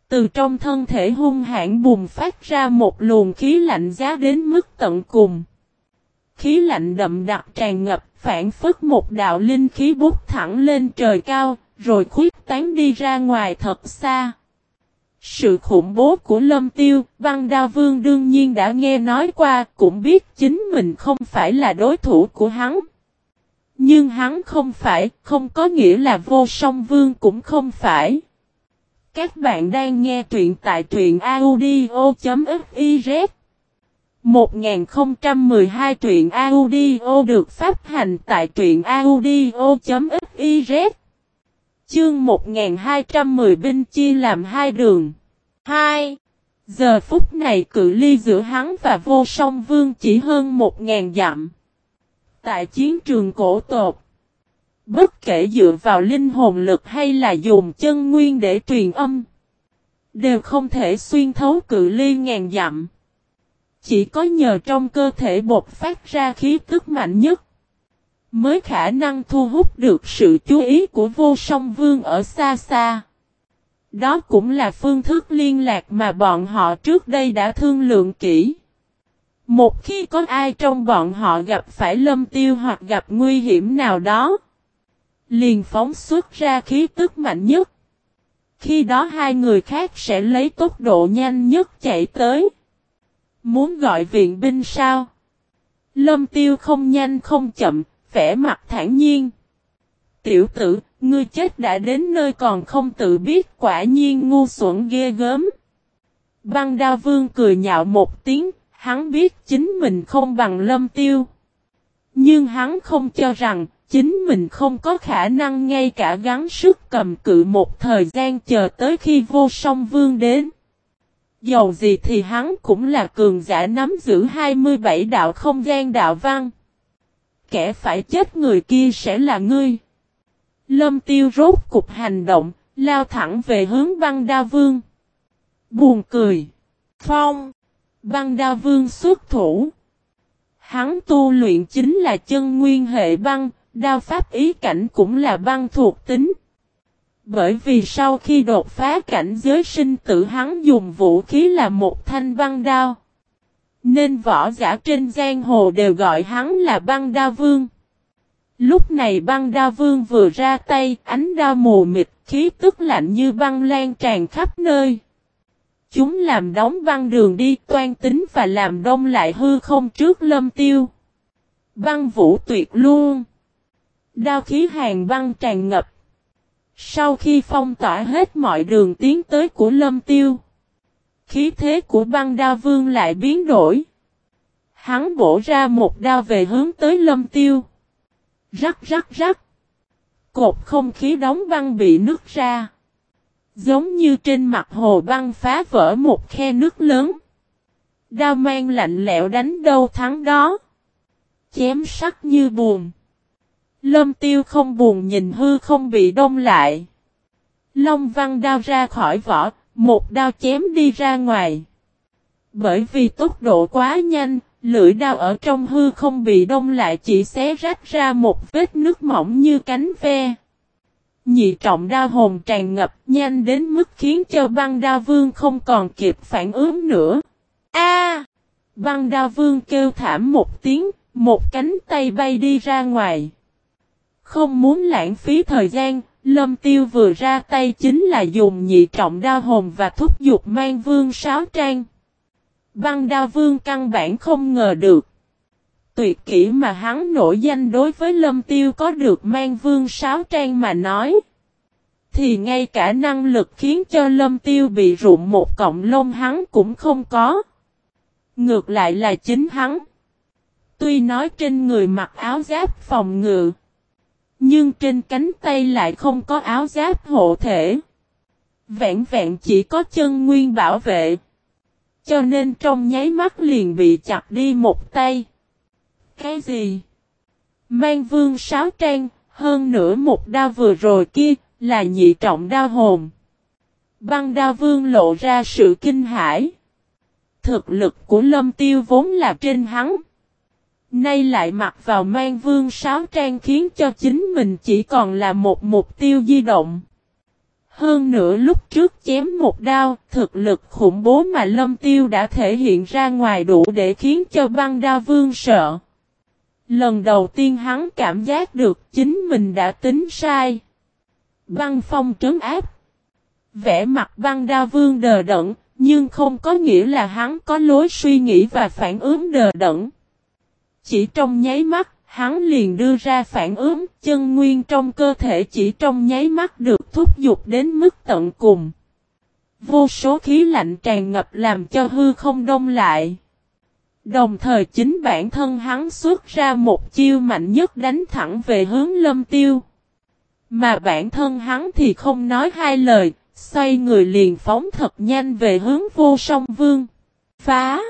Speaker 1: Từ trong thân thể hung hãn bùng phát ra một luồng khí lạnh giá đến mức tận cùng. Khí lạnh đậm đặc tràn ngập, phản phất một đạo linh khí bút thẳng lên trời cao, rồi khuyết tán đi ra ngoài thật xa. Sự khủng bố của Lâm Tiêu, Văn Đao Vương đương nhiên đã nghe nói qua, cũng biết chính mình không phải là đối thủ của hắn. Nhưng hắn không phải, không có nghĩa là vô song vương cũng không phải. Các bạn đang nghe truyện tại truyện audio.fiz 1012 truyện audio được phát hành tại truyện audio.fiz Chương 1210 binh chia làm hai đường 2. Giờ phút này cự ly giữa hắn và vô song vương chỉ hơn 1.000 dặm. Tại chiến trường cổ tột, bất kể dựa vào linh hồn lực hay là dùng chân nguyên để truyền âm, đều không thể xuyên thấu cự ly ngàn dặm. Chỉ có nhờ trong cơ thể bột phát ra khí tức mạnh nhất, mới khả năng thu hút được sự chú ý của vô song vương ở xa xa. Đó cũng là phương thức liên lạc mà bọn họ trước đây đã thương lượng kỹ. Một khi có ai trong bọn họ gặp phải lâm tiêu hoặc gặp nguy hiểm nào đó, liền phóng xuất ra khí tức mạnh nhất. Khi đó hai người khác sẽ lấy tốc độ nhanh nhất chạy tới. Muốn gọi viện binh sao? Lâm tiêu không nhanh không chậm, vẻ mặt thản nhiên. Tiểu tử, ngươi chết đã đến nơi còn không tự biết quả nhiên ngu xuẩn ghê gớm. Băng đa vương cười nhạo một tiếng, hắn biết chính mình không bằng lâm tiêu. Nhưng hắn không cho rằng, chính mình không có khả năng ngay cả gắng sức cầm cự một thời gian chờ tới khi vô song vương đến. Dầu gì thì hắn cũng là cường giả nắm giữ 27 đạo không gian đạo văn. Kẻ phải chết người kia sẽ là ngươi. Lâm tiêu rốt cục hành động, lao thẳng về hướng băng đa vương. Buồn cười. Phong. Băng đa vương xuất thủ. Hắn tu luyện chính là chân nguyên hệ băng, đao pháp ý cảnh cũng là băng thuộc tính. Bởi vì sau khi đột phá cảnh giới sinh tử hắn dùng vũ khí là một thanh băng đao. Nên võ giả trên giang hồ đều gọi hắn là băng đa vương. Lúc này băng đa vương vừa ra tay, ánh đao mù mịt, khí tức lạnh như băng lan tràn khắp nơi. Chúng làm đóng băng đường đi toan tính và làm đông lại hư không trước lâm tiêu. Băng vũ tuyệt luôn. Đao khí hàng băng tràn ngập. Sau khi phong tỏa hết mọi đường tiến tới của lâm tiêu. Khí thế của băng đao vương lại biến đổi. Hắn bổ ra một đao về hướng tới lâm tiêu. Rắc rắc rắc. Cột không khí đóng băng bị nứt ra. Giống như trên mặt hồ băng phá vỡ một khe nước lớn. Đao mang lạnh lẽo đánh đâu thắng đó. Chém sắc như buồn. Lâm tiêu không buồn nhìn hư không bị đông lại. Long văn đao ra khỏi vỏ, một đao chém đi ra ngoài. Bởi vì tốc độ quá nhanh, lưỡi đao ở trong hư không bị đông lại chỉ xé rách ra một vết nước mỏng như cánh ve. Nhị trọng đao hồn tràn ngập nhanh đến mức khiến cho băng đao vương không còn kịp phản ứng nữa. A! băng đao vương kêu thảm một tiếng, một cánh tay bay đi ra ngoài. Không muốn lãng phí thời gian, lâm tiêu vừa ra tay chính là dùng nhị trọng đao hồn và thúc giục mang vương sáo trang. Băng đao vương căn bản không ngờ được. Tuyệt kỹ mà hắn nổi danh đối với lâm tiêu có được mang vương sáo trang mà nói. Thì ngay cả năng lực khiến cho lâm tiêu bị rụng một cọng lông hắn cũng không có. Ngược lại là chính hắn. Tuy nói trên người mặc áo giáp phòng ngự. Nhưng trên cánh tay lại không có áo giáp hộ thể. Vẹn vẹn chỉ có chân nguyên bảo vệ. Cho nên trong nháy mắt liền bị chặt đi một tay. Cái gì? Mang vương sáo trang, hơn nữa một đao vừa rồi kia, là nhị trọng đao hồn. Băng đao vương lộ ra sự kinh hãi. Thực lực của lâm tiêu vốn là trên hắn. Nay lại mặc vào mang vương sáo trang khiến cho chính mình chỉ còn là một mục tiêu di động. Hơn nữa lúc trước chém một đao, thực lực khủng bố mà lâm tiêu đã thể hiện ra ngoài đủ để khiến cho băng đao vương sợ. Lần đầu tiên hắn cảm giác được chính mình đã tính sai. Băng phong trấn áp. Vẽ mặt băng đao vương đờ đẫn, nhưng không có nghĩa là hắn có lối suy nghĩ và phản ứng đờ đẫn. Chỉ trong nháy mắt, hắn liền đưa ra phản ứng, chân nguyên trong cơ thể chỉ trong nháy mắt được thúc giục đến mức tận cùng. Vô số khí lạnh tràn ngập làm cho hư không đông lại. Đồng thời chính bản thân hắn xuất ra một chiêu mạnh nhất đánh thẳng về hướng lâm tiêu. Mà bản thân hắn thì không nói hai lời, xoay người liền phóng thật nhanh về hướng vô song vương. Phá!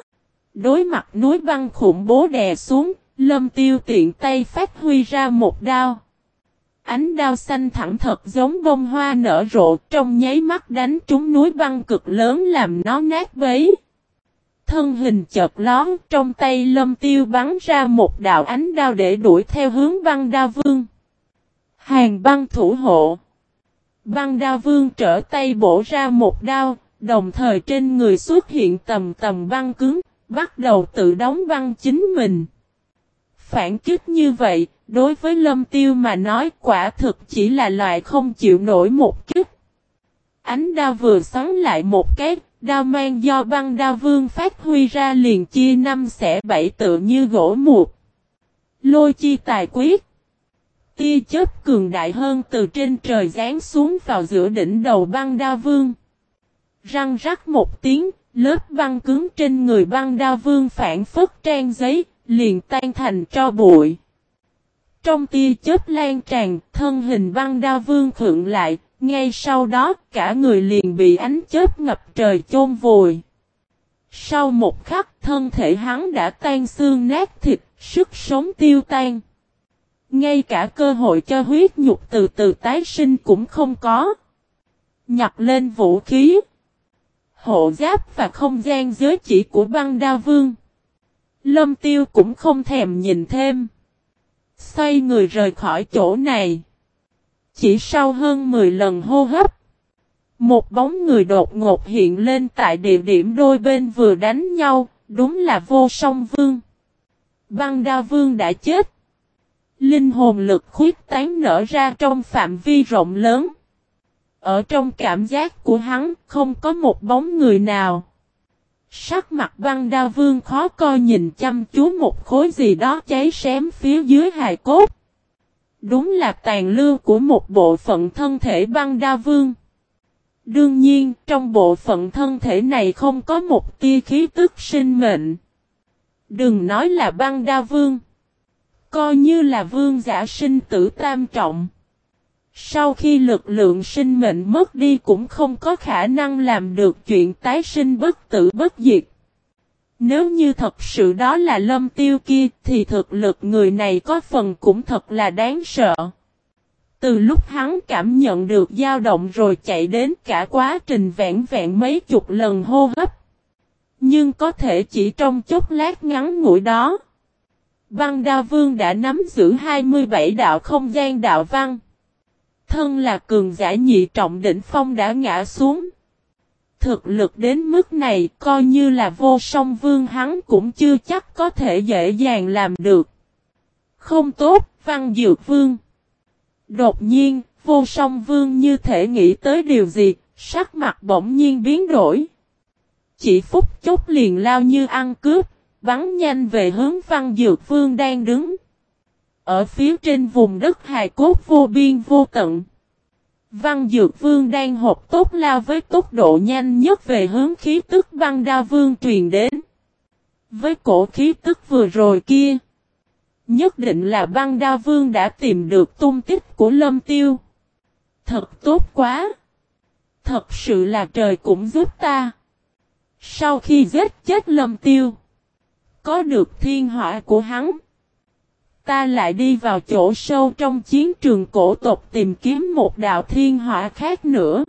Speaker 1: Đối mặt núi băng khủng bố đè xuống, lâm tiêu tiện tay phát huy ra một đao. Ánh đao xanh thẳng thật giống bông hoa nở rộ trong nháy mắt đánh trúng núi băng cực lớn làm nó nát bấy. Thân hình chợt lón trong tay lâm tiêu bắn ra một đạo ánh đao để đuổi theo hướng băng đao vương. Hàng băng thủ hộ. Băng đao vương trở tay bổ ra một đao, đồng thời trên người xuất hiện tầm tầm băng cứng, bắt đầu tự đóng băng chính mình. Phản kích như vậy, đối với lâm tiêu mà nói quả thực chỉ là loại không chịu nổi một kích. Ánh đao vừa xoắn lại một cái, đao mang do băng đao vương phát huy ra liền chia năm xẻ bảy tự như gỗ mục Lôi chi tài quyết. Tia chớp cường đại hơn từ trên trời giáng xuống vào giữa đỉnh đầu băng đao vương. Răng rắc một tiếng, lớp băng cứng trên người băng đao vương phản phất trang giấy, liền tan thành cho bụi. Trong tia chớp lan tràn, thân hình băng đao vương khượng lại, ngay sau đó cả người liền bị ánh chớp ngập trời chôn vùi. Sau một khắc thân thể hắn đã tan xương nát thịt, sức sống tiêu tan. Ngay cả cơ hội cho huyết nhục từ từ tái sinh cũng không có. Nhặt lên vũ khí. Hộ giáp và không gian giới chỉ của băng đao vương. Lâm tiêu cũng không thèm nhìn thêm. Xoay người rời khỏi chỗ này. Chỉ sau hơn 10 lần hô hấp. Một bóng người đột ngột hiện lên tại địa điểm đôi bên vừa đánh nhau, đúng là vô song vương. Băng đao vương đã chết. Linh hồn lực khuyết tán nở ra trong phạm vi rộng lớn. Ở trong cảm giác của hắn không có một bóng người nào. Sắc mặt băng đa vương khó coi nhìn chăm chú một khối gì đó cháy xém phía dưới hài cốt. Đúng là tàn lưu của một bộ phận thân thể băng đa vương. Đương nhiên, trong bộ phận thân thể này không có một tia khí tức sinh mệnh. Đừng nói là băng đa vương. Coi như là vương giả sinh tử tam trọng. Sau khi lực lượng sinh mệnh mất đi cũng không có khả năng làm được chuyện tái sinh bất tử bất diệt. Nếu như thật sự đó là lâm tiêu kia, thì thực lực người này có phần cũng thật là đáng sợ. Từ lúc hắn cảm nhận được dao động rồi chạy đến cả quá trình vẹn vẹn mấy chục lần hô hấp. Nhưng có thể chỉ trong chốc lát ngắn ngủi đó. Văn Đa Vương đã nắm giữ 27 đạo không gian đạo văn. Thân là cường giả nhị trọng đỉnh phong đã ngã xuống thực lực đến mức này coi như là vô song vương hắn cũng chưa chắc có thể dễ dàng làm được. Không tốt, văn dược vương. Đột nhiên, vô song vương như thể nghĩ tới điều gì, sắc mặt bỗng nhiên biến đổi. Chỉ phút chốc liền lao như ăn cướp, bắn nhanh về hướng văn dược vương đang đứng. Ở phía trên vùng đất hài cốt vô biên vô tận. Văn Dược Vương đang hộp tốt lao với tốc độ nhanh nhất về hướng khí tức Văn Đa Vương truyền đến. Với cổ khí tức vừa rồi kia, nhất định là Văn Đa Vương đã tìm được tung tích của Lâm Tiêu. Thật tốt quá! Thật sự là trời cũng giúp ta. Sau khi giết chết Lâm Tiêu, có được thiên họa của hắn. Ta lại đi vào chỗ sâu trong chiến trường cổ tộc tìm kiếm một đạo thiên hỏa khác nữa.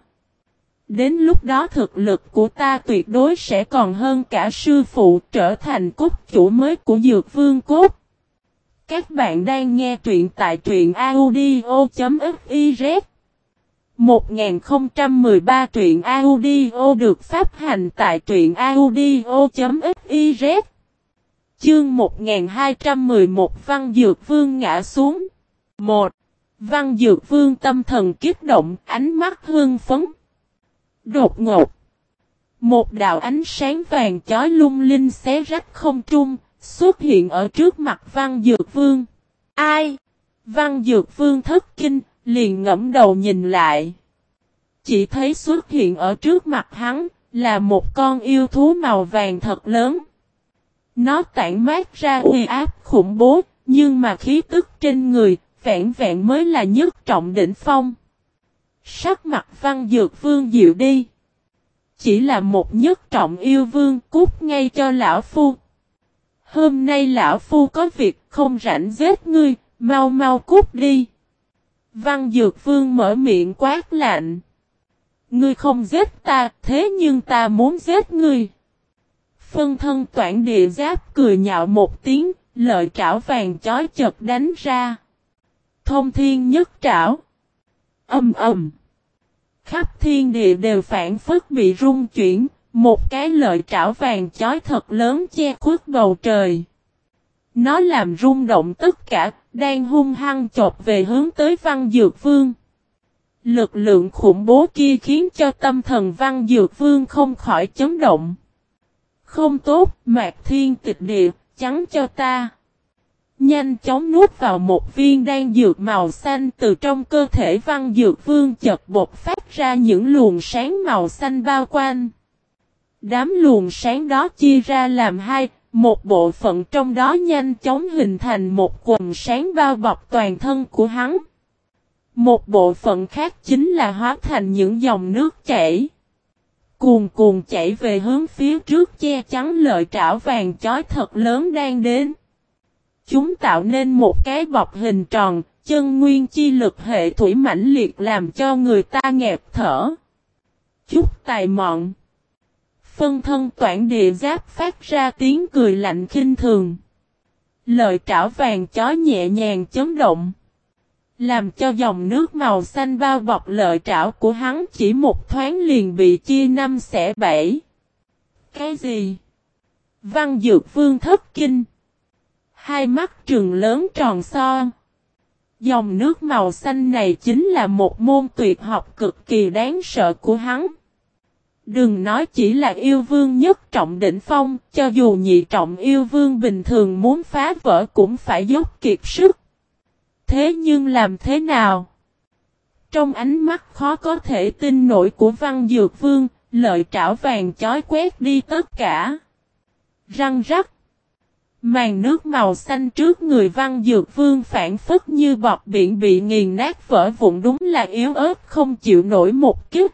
Speaker 1: Đến lúc đó thực lực của ta tuyệt đối sẽ còn hơn cả sư phụ trở thành cốt chủ mới của Dược Vương Cốt. Các bạn đang nghe truyện tại truyện audio.fiz 1013 truyện audio được phát hành tại truyện audio.fiz Chương 1211 Văn Dược Vương ngã xuống. 1. Văn Dược Vương tâm thần kiếp động, ánh mắt hương phấn. Đột ngột. Một đạo ánh sáng vàng chói lung linh xé rách không trung, xuất hiện ở trước mặt Văn Dược Vương. Ai? Văn Dược Vương thất kinh, liền ngẫm đầu nhìn lại. Chỉ thấy xuất hiện ở trước mặt hắn, là một con yêu thú màu vàng thật lớn. Nó tản mát ra uy áp khủng bố, nhưng mà khí tức trên người, vẹn vẹn mới là nhất trọng đỉnh phong. Sắc mặt văn dược vương dịu đi. Chỉ là một nhất trọng yêu vương cút ngay cho lão phu. Hôm nay lão phu có việc không rảnh giết ngươi, mau mau cút đi. Văn dược vương mở miệng quát lạnh. Ngươi không giết ta, thế nhưng ta muốn giết ngươi. Phân thân toản địa giáp cười nhạo một tiếng, lợi trảo vàng chói chật đánh ra. Thông thiên nhất trảo. Âm ầm. Khắp thiên địa đều phản phức bị rung chuyển, một cái lợi trảo vàng chói thật lớn che khuất bầu trời. Nó làm rung động tất cả, đang hung hăng chộp về hướng tới văn dược vương. Lực lượng khủng bố kia khiến cho tâm thần văn dược vương không khỏi chấn động. Không tốt, mạc thiên tịch địa, chắn cho ta. Nhanh chóng nuốt vào một viên đan dược màu xanh từ trong cơ thể văn dược vương chật bột phát ra những luồng sáng màu xanh bao quanh. Đám luồng sáng đó chia ra làm hai, một bộ phận trong đó nhanh chóng hình thành một quần sáng bao bọc toàn thân của hắn. Một bộ phận khác chính là hóa thành những dòng nước chảy. Cuồn cuồn chạy về hướng phía trước che chắn lợi trảo vàng chói thật lớn đang đến. Chúng tạo nên một cái bọc hình tròn, chân nguyên chi lực hệ thủy mãnh liệt làm cho người ta nghẹt thở. Chút tài mọn. Phân thân toản địa giáp phát ra tiếng cười lạnh khinh thường. Lợi trảo vàng chó nhẹ nhàng chấn động. Làm cho dòng nước màu xanh bao bọc lợi trảo của hắn chỉ một thoáng liền bị chia năm xẻ bảy. Cái gì? Văn Dược Vương thất kinh. Hai mắt trường lớn tròn so. Dòng nước màu xanh này chính là một môn tuyệt học cực kỳ đáng sợ của hắn. Đừng nói chỉ là yêu vương nhất trọng đỉnh phong, cho dù nhị trọng yêu vương bình thường muốn phá vỡ cũng phải dốc kiệt sức. Thế nhưng làm thế nào? Trong ánh mắt khó có thể tin nổi của văn dược vương, lợi trảo vàng chói quét đi tất cả. Răng rắc. Màn nước màu xanh trước người văn dược vương phản phất như bọt biển bị nghiền nát vỡ vụn đúng là yếu ớt không chịu nổi một kiếp.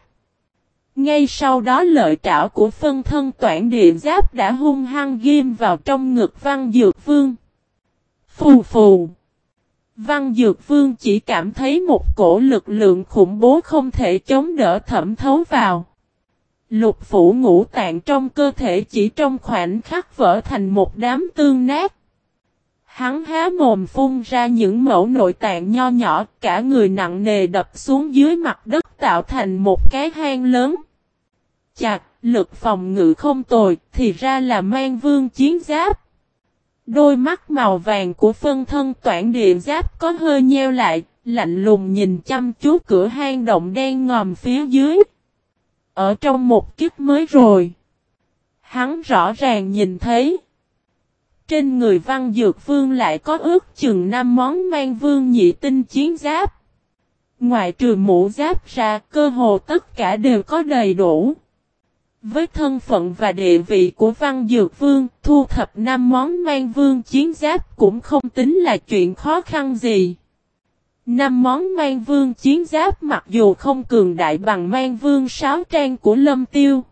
Speaker 1: Ngay sau đó lợi trảo của phân thân toản địa giáp đã hung hăng ghim vào trong ngực văn dược vương. Phù phù. Văn Dược Vương chỉ cảm thấy một cổ lực lượng khủng bố không thể chống đỡ thẩm thấu vào. Lục phủ ngũ tạng trong cơ thể chỉ trong khoảnh khắc vỡ thành một đám tương nát. Hắn há mồm phun ra những mẫu nội tạng nho nhỏ, cả người nặng nề đập xuống dưới mặt đất tạo thành một cái hang lớn. Chặt, lực phòng ngự không tồi, thì ra là mang vương chiến giáp. Đôi mắt màu vàng của phân thân toản địa giáp có hơi nheo lại, lạnh lùng nhìn chăm chú cửa hang động đen ngòm phía dưới. Ở trong một kiếp mới rồi. Hắn rõ ràng nhìn thấy. Trên người văn dược vương lại có ước chừng năm món mang vương nhị tinh chiến giáp. Ngoài trừ mũ giáp ra cơ hồ tất cả đều có đầy đủ. Với thân phận và địa vị của Văn Dược Vương, thu thập năm món mang vương chiến giáp cũng không tính là chuyện khó khăn gì. Năm món mang vương chiến giáp mặc dù không cường đại bằng mang vương sáo trang của Lâm Tiêu.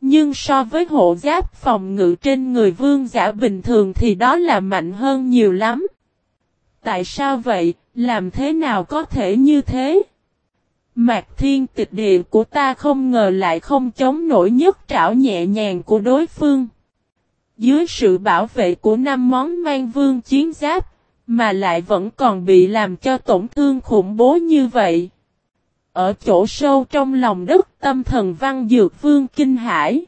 Speaker 1: Nhưng so với hộ giáp phòng ngự trên người vương giả bình thường thì đó là mạnh hơn nhiều lắm. Tại sao vậy, làm thế nào có thể như thế? Mạc thiên tịch địa của ta không ngờ lại không chống nổi nhất trảo nhẹ nhàng của đối phương. Dưới sự bảo vệ của năm món mang vương chiến giáp, mà lại vẫn còn bị làm cho tổn thương khủng bố như vậy. Ở chỗ sâu trong lòng đất tâm thần văn dược vương kinh hải.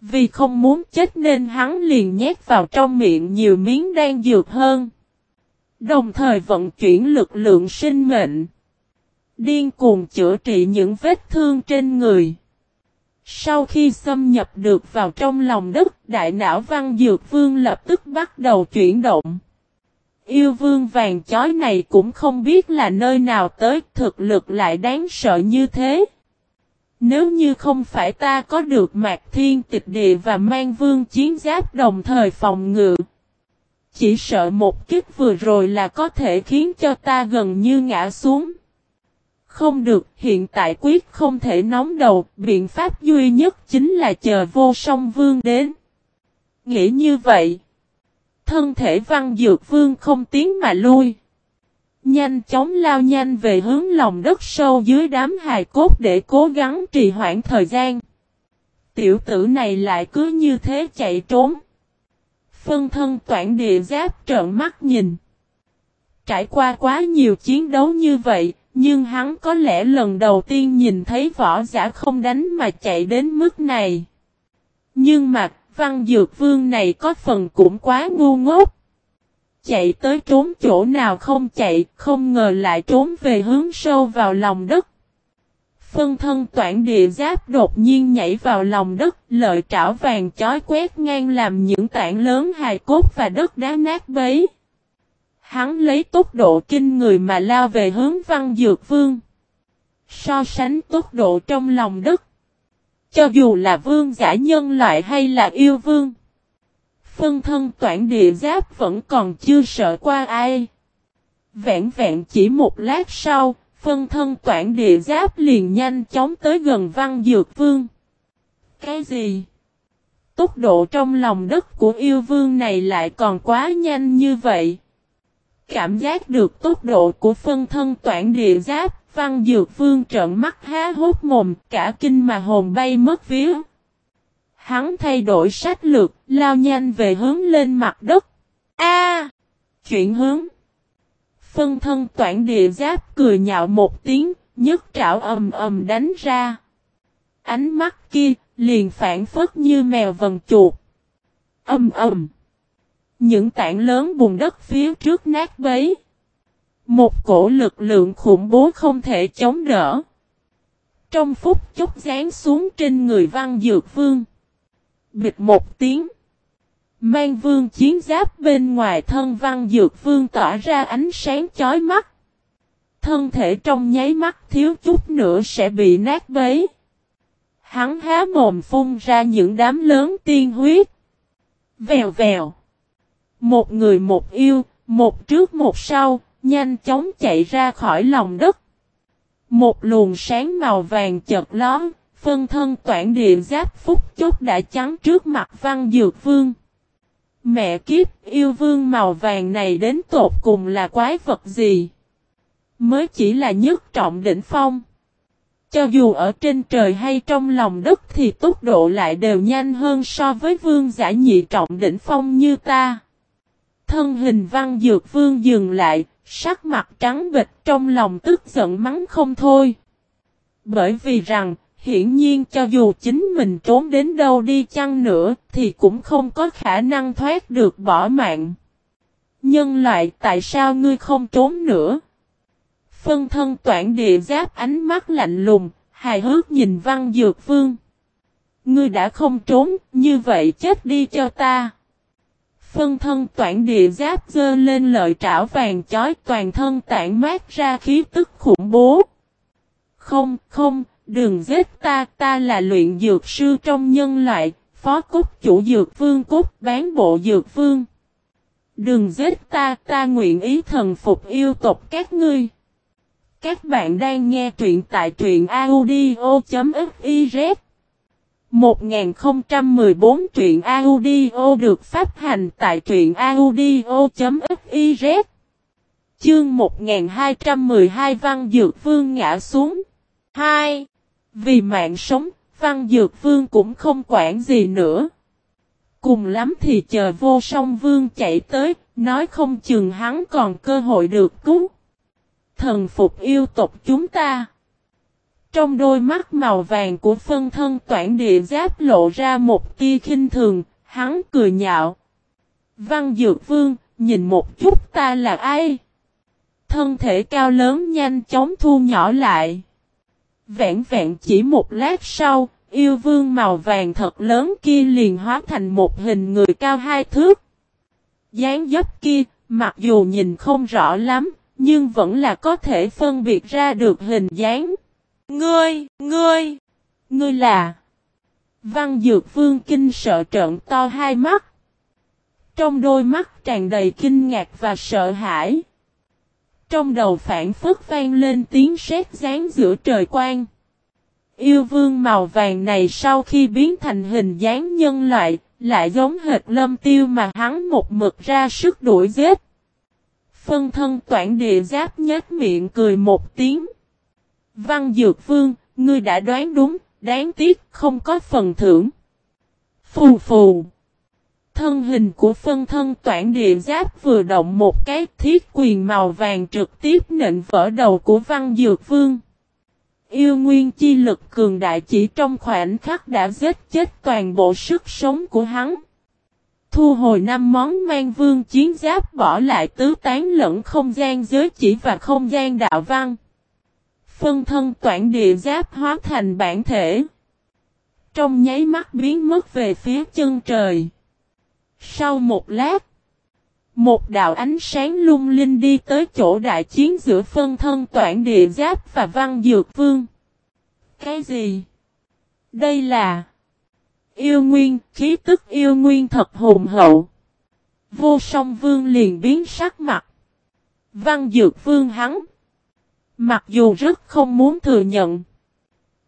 Speaker 1: Vì không muốn chết nên hắn liền nhét vào trong miệng nhiều miếng đan dược hơn. Đồng thời vận chuyển lực lượng sinh mệnh điên cuồng chữa trị những vết thương trên người. Sau khi xâm nhập được vào trong lòng đất, đại não văn dược vương lập tức bắt đầu chuyển động. yêu vương vàng chói này cũng không biết là nơi nào tới thực lực lại đáng sợ như thế. Nếu như không phải ta có được mạc thiên tịch địa và mang vương chiến giáp đồng thời phòng ngự. Chỉ sợ một kích vừa rồi là có thể khiến cho ta gần như ngã xuống. Không được, hiện tại quyết không thể nóng đầu, biện pháp duy nhất chính là chờ vô song vương đến. Nghĩ như vậy, thân thể văn dược vương không tiến mà lui. Nhanh chóng lao nhanh về hướng lòng đất sâu dưới đám hài cốt để cố gắng trì hoãn thời gian. Tiểu tử này lại cứ như thế chạy trốn. Phân thân toản địa giáp trợn mắt nhìn. Trải qua quá nhiều chiến đấu như vậy, nhưng hắn có lẽ lần đầu tiên nhìn thấy võ giả không đánh mà chạy đến mức này. Nhưng mà, văn dược vương này có phần cũng quá ngu ngốc. Chạy tới trốn chỗ nào không chạy, không ngờ lại trốn về hướng sâu vào lòng đất. Phân thân toản địa giáp đột nhiên nhảy vào lòng đất, lợi trảo vàng chói quét ngang làm những tảng lớn hài cốt và đất đá nát bấy. Hắn lấy tốc độ kinh người mà lao về hướng văn dược vương. So sánh tốc độ trong lòng đất. Cho dù là vương giả nhân loại hay là yêu vương. Phân thân toản địa giáp vẫn còn chưa sợ qua ai. Vẹn vẹn chỉ một lát sau, phân thân toản địa giáp liền nhanh chóng tới gần văn dược vương. Cái gì? Tốc độ trong lòng đất của yêu vương này lại còn quá nhanh như vậy. Cảm giác được tốc độ của phân thân toản địa giáp, văn dược vương trợn mắt há hốt mồm, cả kinh mà hồn bay mất vía. Hắn thay đổi sách lược, lao nhanh về hướng lên mặt đất. A! chuyển hướng. Phân thân toản địa giáp cười nhạo một tiếng, nhấc trảo ầm ầm đánh ra. Ánh mắt kia, liền phản phất như mèo vần chuột. Âm ầm. Những tảng lớn bùn đất phía trước nát bấy. Một cổ lực lượng khủng bố không thể chống đỡ. Trong phút chốc dán xuống trên người văn dược vương. Bịch một tiếng. Mang vương chiến giáp bên ngoài thân văn dược vương tỏa ra ánh sáng chói mắt. Thân thể trong nháy mắt thiếu chút nữa sẽ bị nát bấy. Hắn há mồm phun ra những đám lớn tiên huyết. Vèo vèo. Một người một yêu, một trước một sau, nhanh chóng chạy ra khỏi lòng đất. Một luồng sáng màu vàng chợt lón, phân thân toản địa giáp phúc chốt đã chắn trước mặt văn dược vương. Mẹ kiếp yêu vương màu vàng này đến tột cùng là quái vật gì? Mới chỉ là nhất trọng đỉnh phong. Cho dù ở trên trời hay trong lòng đất thì tốc độ lại đều nhanh hơn so với vương giả nhị trọng đỉnh phong như ta. Thân hình văn dược vương dừng lại, sắc mặt trắng bịch trong lòng tức giận mắng không thôi. Bởi vì rằng, hiển nhiên cho dù chính mình trốn đến đâu đi chăng nữa, thì cũng không có khả năng thoát được bỏ mạng. Nhân loại tại sao ngươi không trốn nữa? Phân thân toản địa giáp ánh mắt lạnh lùng, hài hước nhìn văn dược vương. Ngươi đã không trốn, như vậy chết đi cho ta. Phân thân toản địa giáp dơ lên lợi trảo vàng chói toàn thân tản mát ra khí tức khủng bố. Không, không, đừng giết ta, ta là luyện dược sư trong nhân loại, phó cốt chủ dược vương cốt bán bộ dược vương. Đừng giết ta, ta nguyện ý thần phục yêu tộc các ngươi. Các bạn đang nghe truyện tại truyện audio.fif 1014 truyện audio được phát hành tại truyện audio.fiz Chương 1212 Văn Dược Vương ngã xuống 2. Vì mạng sống, Văn Dược Vương cũng không quản gì nữa. Cùng lắm thì chờ vô song vương chạy tới, nói không chừng hắn còn cơ hội được cứu. Thần phục yêu tộc chúng ta. Trong đôi mắt màu vàng của phân thân toản địa giáp lộ ra một tia khinh thường, hắn cười nhạo. Văn Dược Vương, nhìn một chút ta là ai? Thân thể cao lớn nhanh chóng thu nhỏ lại. Vẹn vẹn chỉ một lát sau, yêu vương màu vàng thật lớn kia liền hóa thành một hình người cao hai thước. dáng dấp kia, Mặc dù nhìn không rõ lắm, nhưng vẫn là có thể phân biệt ra được hình dáng. Ngươi, ngươi, ngươi là... Văn Dược Vương kinh sợ trợn to hai mắt. Trong đôi mắt tràn đầy kinh ngạc và sợ hãi. Trong đầu phản phất vang lên tiếng sét giáng giữa trời quang. Yêu vương màu vàng này sau khi biến thành hình dáng nhân loại, lại giống hệt lâm tiêu mà hắn một mực ra sức đuổi giết. Phân thân toản địa giáp nhếch miệng cười một tiếng. Văn Dược Vương, ngươi đã đoán đúng, đáng tiếc không có phần thưởng. Phù phù. Thân hình của phân thân toản địa giáp vừa động một cái thiết quyền màu vàng trực tiếp nện vỡ đầu của Văn Dược Vương. Yêu nguyên chi lực cường đại chỉ trong khoảnh khắc đã giết chết toàn bộ sức sống của hắn. Thu hồi năm món mang vương chiến giáp bỏ lại tứ tán lẫn không gian giới chỉ và không gian đạo văn. Phân thân toản địa giáp hóa thành bản thể. Trong nháy mắt biến mất về phía chân trời. Sau một lát, một đạo ánh sáng lung linh đi tới chỗ đại chiến giữa phân thân toản địa giáp và văn dược vương. Cái gì? Đây là yêu nguyên, khí tức yêu nguyên thật hùng hậu. Vô song vương liền biến sắc mặt. Văn dược vương hắn. Mặc dù rất không muốn thừa nhận.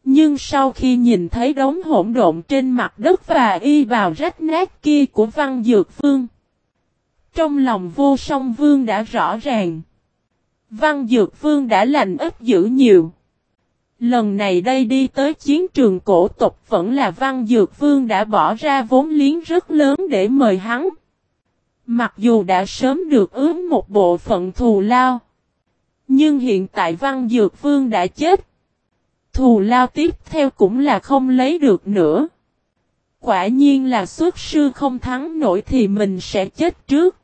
Speaker 1: Nhưng sau khi nhìn thấy đống hỗn độn trên mặt đất và y vào rách nát kia của văn dược vương. Trong lòng vô song vương đã rõ ràng. Văn dược vương đã lành ít dữ nhiều. Lần này đây đi tới chiến trường cổ tộc vẫn là văn dược vương đã bỏ ra vốn liếng rất lớn để mời hắn. Mặc dù đã sớm được ướm một bộ phận thù lao. Nhưng hiện tại văn dược vương đã chết. Thù lao tiếp theo cũng là không lấy được nữa. Quả nhiên là xuất sư không thắng nổi thì mình sẽ chết trước.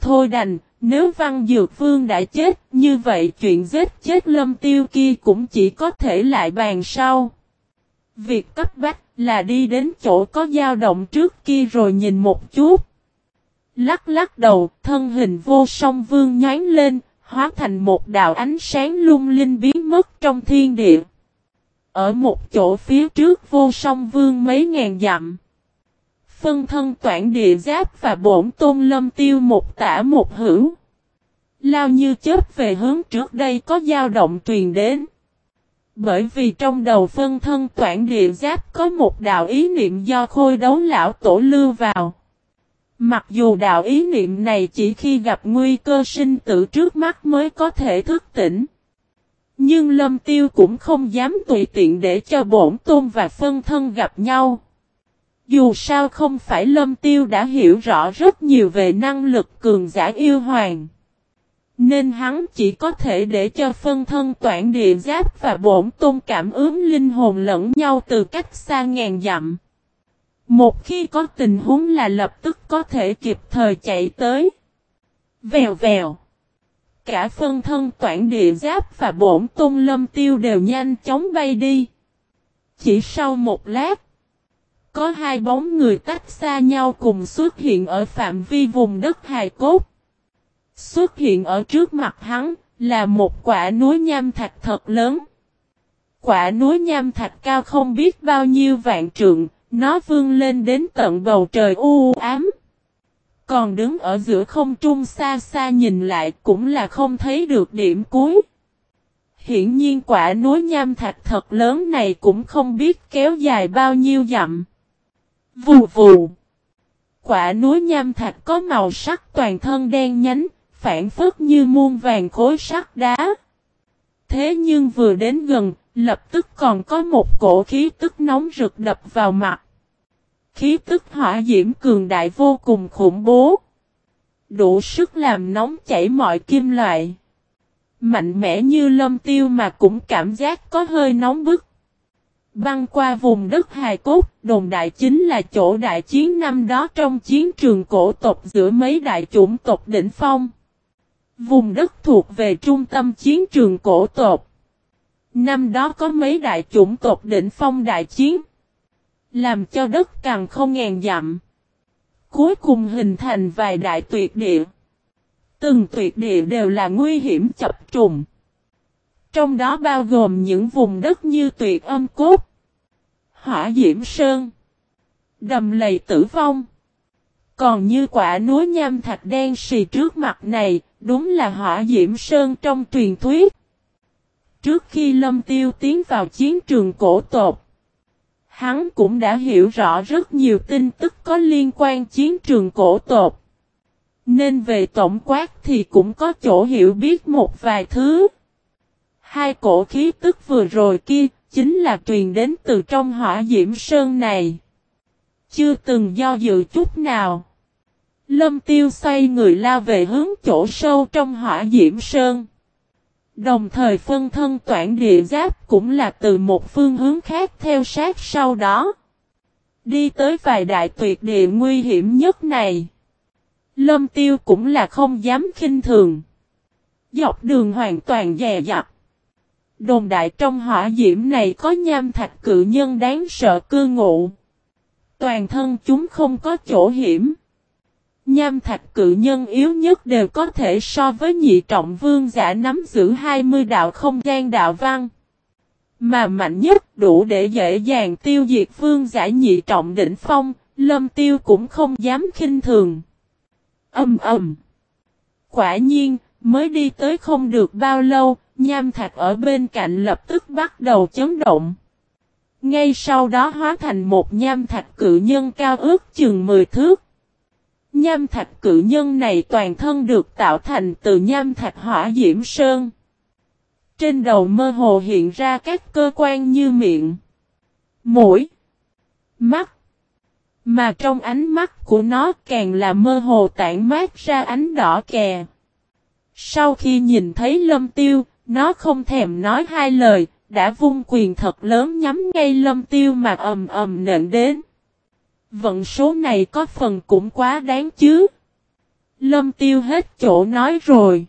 Speaker 1: Thôi đành, nếu Văn Dược Vương đã chết, như vậy chuyện giết chết lâm tiêu kia cũng chỉ có thể lại bàn sau. Việc cấp bách là đi đến chỗ có dao động trước kia rồi nhìn một chút. Lắc lắc đầu, thân hình vô song vương nhánh lên, hóa thành một đạo ánh sáng lung linh biến mất trong thiên địa. Ở một chỗ phía trước vô song vương mấy ngàn dặm. Phân thân toản địa giáp và bổn tôn lâm tiêu một tả một hữu. Lao như chết về hướng trước đây có dao động truyền đến. Bởi vì trong đầu phân thân toản địa giáp có một đạo ý niệm do khôi đấu lão tổ lưu vào. Mặc dù đạo ý niệm này chỉ khi gặp nguy cơ sinh tử trước mắt mới có thể thức tỉnh. Nhưng lâm tiêu cũng không dám tùy tiện để cho bổn tôn và phân thân gặp nhau. Dù sao không phải lâm tiêu đã hiểu rõ rất nhiều về năng lực cường giả yêu hoàng. Nên hắn chỉ có thể để cho phân thân toản địa giáp và bổn tôn cảm ứng linh hồn lẫn nhau từ cách xa ngàn dặm. Một khi có tình huống là lập tức có thể kịp thời chạy tới. Vèo vèo. Cả phân thân toản địa giáp và bổn tôn lâm tiêu đều nhanh chóng bay đi. Chỉ sau một lát. Có hai bóng người tách xa nhau cùng xuất hiện ở phạm vi vùng đất hài cốt. Xuất hiện ở trước mặt hắn là một quả núi nham thạch thật lớn. Quả núi nham thạch cao không biết bao nhiêu vạn trượng, nó vươn lên đến tận bầu trời u ám. Còn đứng ở giữa không trung xa xa nhìn lại cũng là không thấy được điểm cuối. Hiển nhiên quả núi nham thạch thật lớn này cũng không biết kéo dài bao nhiêu dặm. Vù vù. Quả núi nham thạch có màu sắc toàn thân đen nhánh, phản phất như muôn vàng khối sắt đá. Thế nhưng vừa đến gần, lập tức còn có một cổ khí tức nóng rực đập vào mặt. Khí tức hỏa diễm cường đại vô cùng khủng bố. Đủ sức làm nóng chảy mọi kim loại. Mạnh mẽ như lâm tiêu mà cũng cảm giác có hơi nóng bức. Băng qua vùng đất hài cốt, đồn đại chính là chỗ đại chiến năm đó trong chiến trường cổ tộc giữa mấy đại chủng tộc đỉnh phong. Vùng đất thuộc về trung tâm chiến trường cổ tộc. Năm đó có mấy đại chủng tộc đỉnh phong đại chiến. Làm cho đất càng không ngàn dặm. Cuối cùng hình thành vài đại tuyệt địa. Từng tuyệt địa đều là nguy hiểm chập trùng. Trong đó bao gồm những vùng đất như tuyệt âm cốt, hỏa diễm sơn, đầm lầy tử vong. Còn như quả núi nham thạch đen xì trước mặt này, đúng là hỏa diễm sơn trong truyền thuyết. Trước khi Lâm Tiêu tiến vào chiến trường cổ tột, hắn cũng đã hiểu rõ rất nhiều tin tức có liên quan chiến trường cổ tột. Nên về tổng quát thì cũng có chỗ hiểu biết một vài thứ. Hai cổ khí tức vừa rồi kia chính là truyền đến từ trong hỏa diễm sơn này. Chưa từng do dự chút nào. Lâm tiêu xoay người lao về hướng chỗ sâu trong hỏa diễm sơn. Đồng thời phân thân toản địa giáp cũng là từ một phương hướng khác theo sát sau đó. Đi tới vài đại tuyệt địa nguy hiểm nhất này. Lâm tiêu cũng là không dám khinh thường. Dọc đường hoàn toàn dè dặt. Đồn đại trong hỏa diễm này có nham thạch cự nhân đáng sợ cư ngụ. Toàn thân chúng không có chỗ hiểm. Nham thạch cự nhân yếu nhất đều có thể so với nhị trọng vương giả nắm giữ 20 đạo không gian đạo văn. Mà mạnh nhất đủ để dễ dàng tiêu diệt vương giả nhị trọng đỉnh phong, lâm tiêu cũng không dám khinh thường. Âm ầm. Quả nhiên, mới đi tới không được bao lâu, nham thạch ở bên cạnh lập tức bắt đầu chấn động. Ngay sau đó hóa thành một nham thạch cự nhân cao ước chừng 10 thước. Nham thạch cự nhân này toàn thân được tạo thành từ nham thạch hỏa diễm sơn. Trên đầu mơ hồ hiện ra các cơ quan như miệng, mũi, mắt. Mà trong ánh mắt của nó càng là mơ hồ tản mát ra ánh đỏ kè. Sau khi nhìn thấy lâm tiêu, nó không thèm nói hai lời, đã vung quyền thật lớn nhắm ngay lâm tiêu mà ầm ầm nện đến. Vận số này có phần cũng quá đáng chứ. Lâm tiêu hết chỗ nói rồi.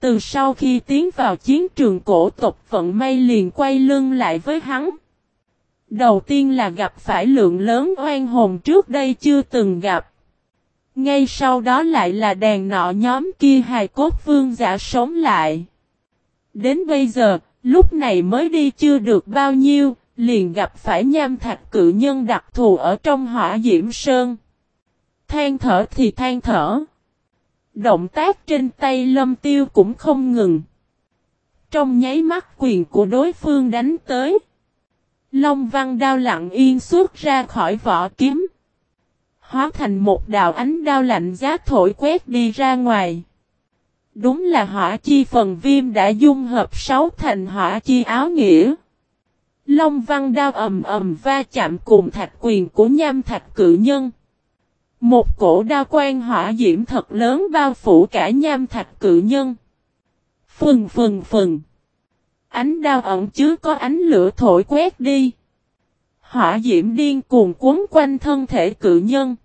Speaker 1: Từ sau khi tiến vào chiến trường cổ tộc vận may liền quay lưng lại với hắn. Đầu tiên là gặp phải lượng lớn oan hồn trước đây chưa từng gặp. Ngay sau đó lại là đàn nọ nhóm kia hài cốt vương giả sống lại. Đến bây giờ, lúc này mới đi chưa được bao nhiêu, liền gặp phải nham thạch cự nhân đặc thù ở trong hỏa diễm sơn. Than thở thì than thở. Động tác trên tay lâm tiêu cũng không ngừng. Trong nháy mắt quyền của đối phương đánh tới. Long văn đao lặng yên xuất ra khỏi vỏ kiếm. Hóa thành một đạo ánh đao lạnh giá thổi quét đi ra ngoài. Đúng là hỏa chi phần viêm đã dung hợp sáu thành hỏa chi áo nghĩa. Long văn đao ầm ầm va chạm cùng thạch quyền của nham thạch cự nhân. Một cổ đao quan hỏa diễm thật lớn bao phủ cả nham thạch cự nhân. Phừng phừng phừng. Ánh đao ẩn chứa có ánh lửa thổi quét đi. Hỏa diễm điên cuồng cuốn quanh thân thể cự nhân.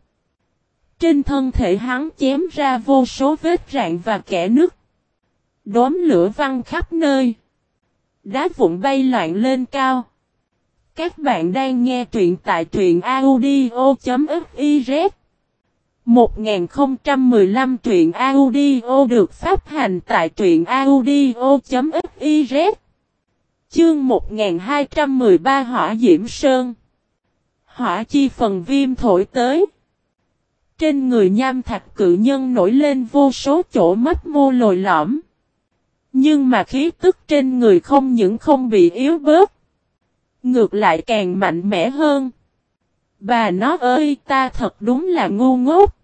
Speaker 1: Trên thân thể hắn chém ra vô số vết rạn và kẻ nứt. Đốm lửa văng khắp nơi. Đá vụn bay loạn lên cao. Các bạn đang nghe truyện tại truyện audio.fiz 1015 truyện audio được phát hành tại truyện audio.fiz Chương 1213 Hỏa Diễm Sơn. Hỏa chi phần viêm thổi tới. Trên người nham thạch cự nhân nổi lên vô số chỗ mắt mô lồi lõm. Nhưng mà khí tức trên người không những không bị yếu bớt Ngược lại càng mạnh mẽ hơn. Bà nó ơi, ta thật đúng là ngu ngốc.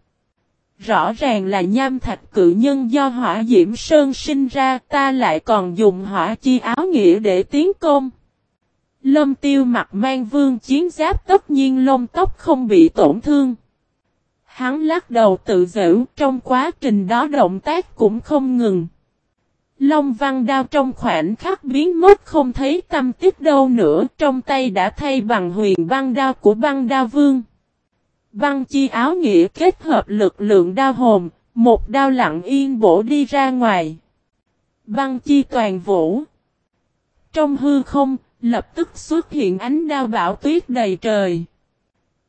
Speaker 1: Rõ ràng là nham thạch cự nhân do hỏa diễm sơn sinh ra, ta lại còn dùng hỏa chi áo nghĩa để tiến công. Lâm tiêu mặt mang vương chiến giáp tất nhiên lông tóc không bị tổn thương. Hắn lắc đầu tự giễu, trong quá trình đó động tác cũng không ngừng. Long văn đao trong khoảnh khắc biến mất không thấy tâm tích đâu nữa, trong tay đã thay bằng huyền băng đao của băng đao vương. Băng chi áo nghĩa kết hợp lực lượng đao hồn, một đao lặng yên bổ đi ra ngoài. Băng chi toàn vũ. Trong hư không, lập tức xuất hiện ánh đao bão tuyết đầy trời.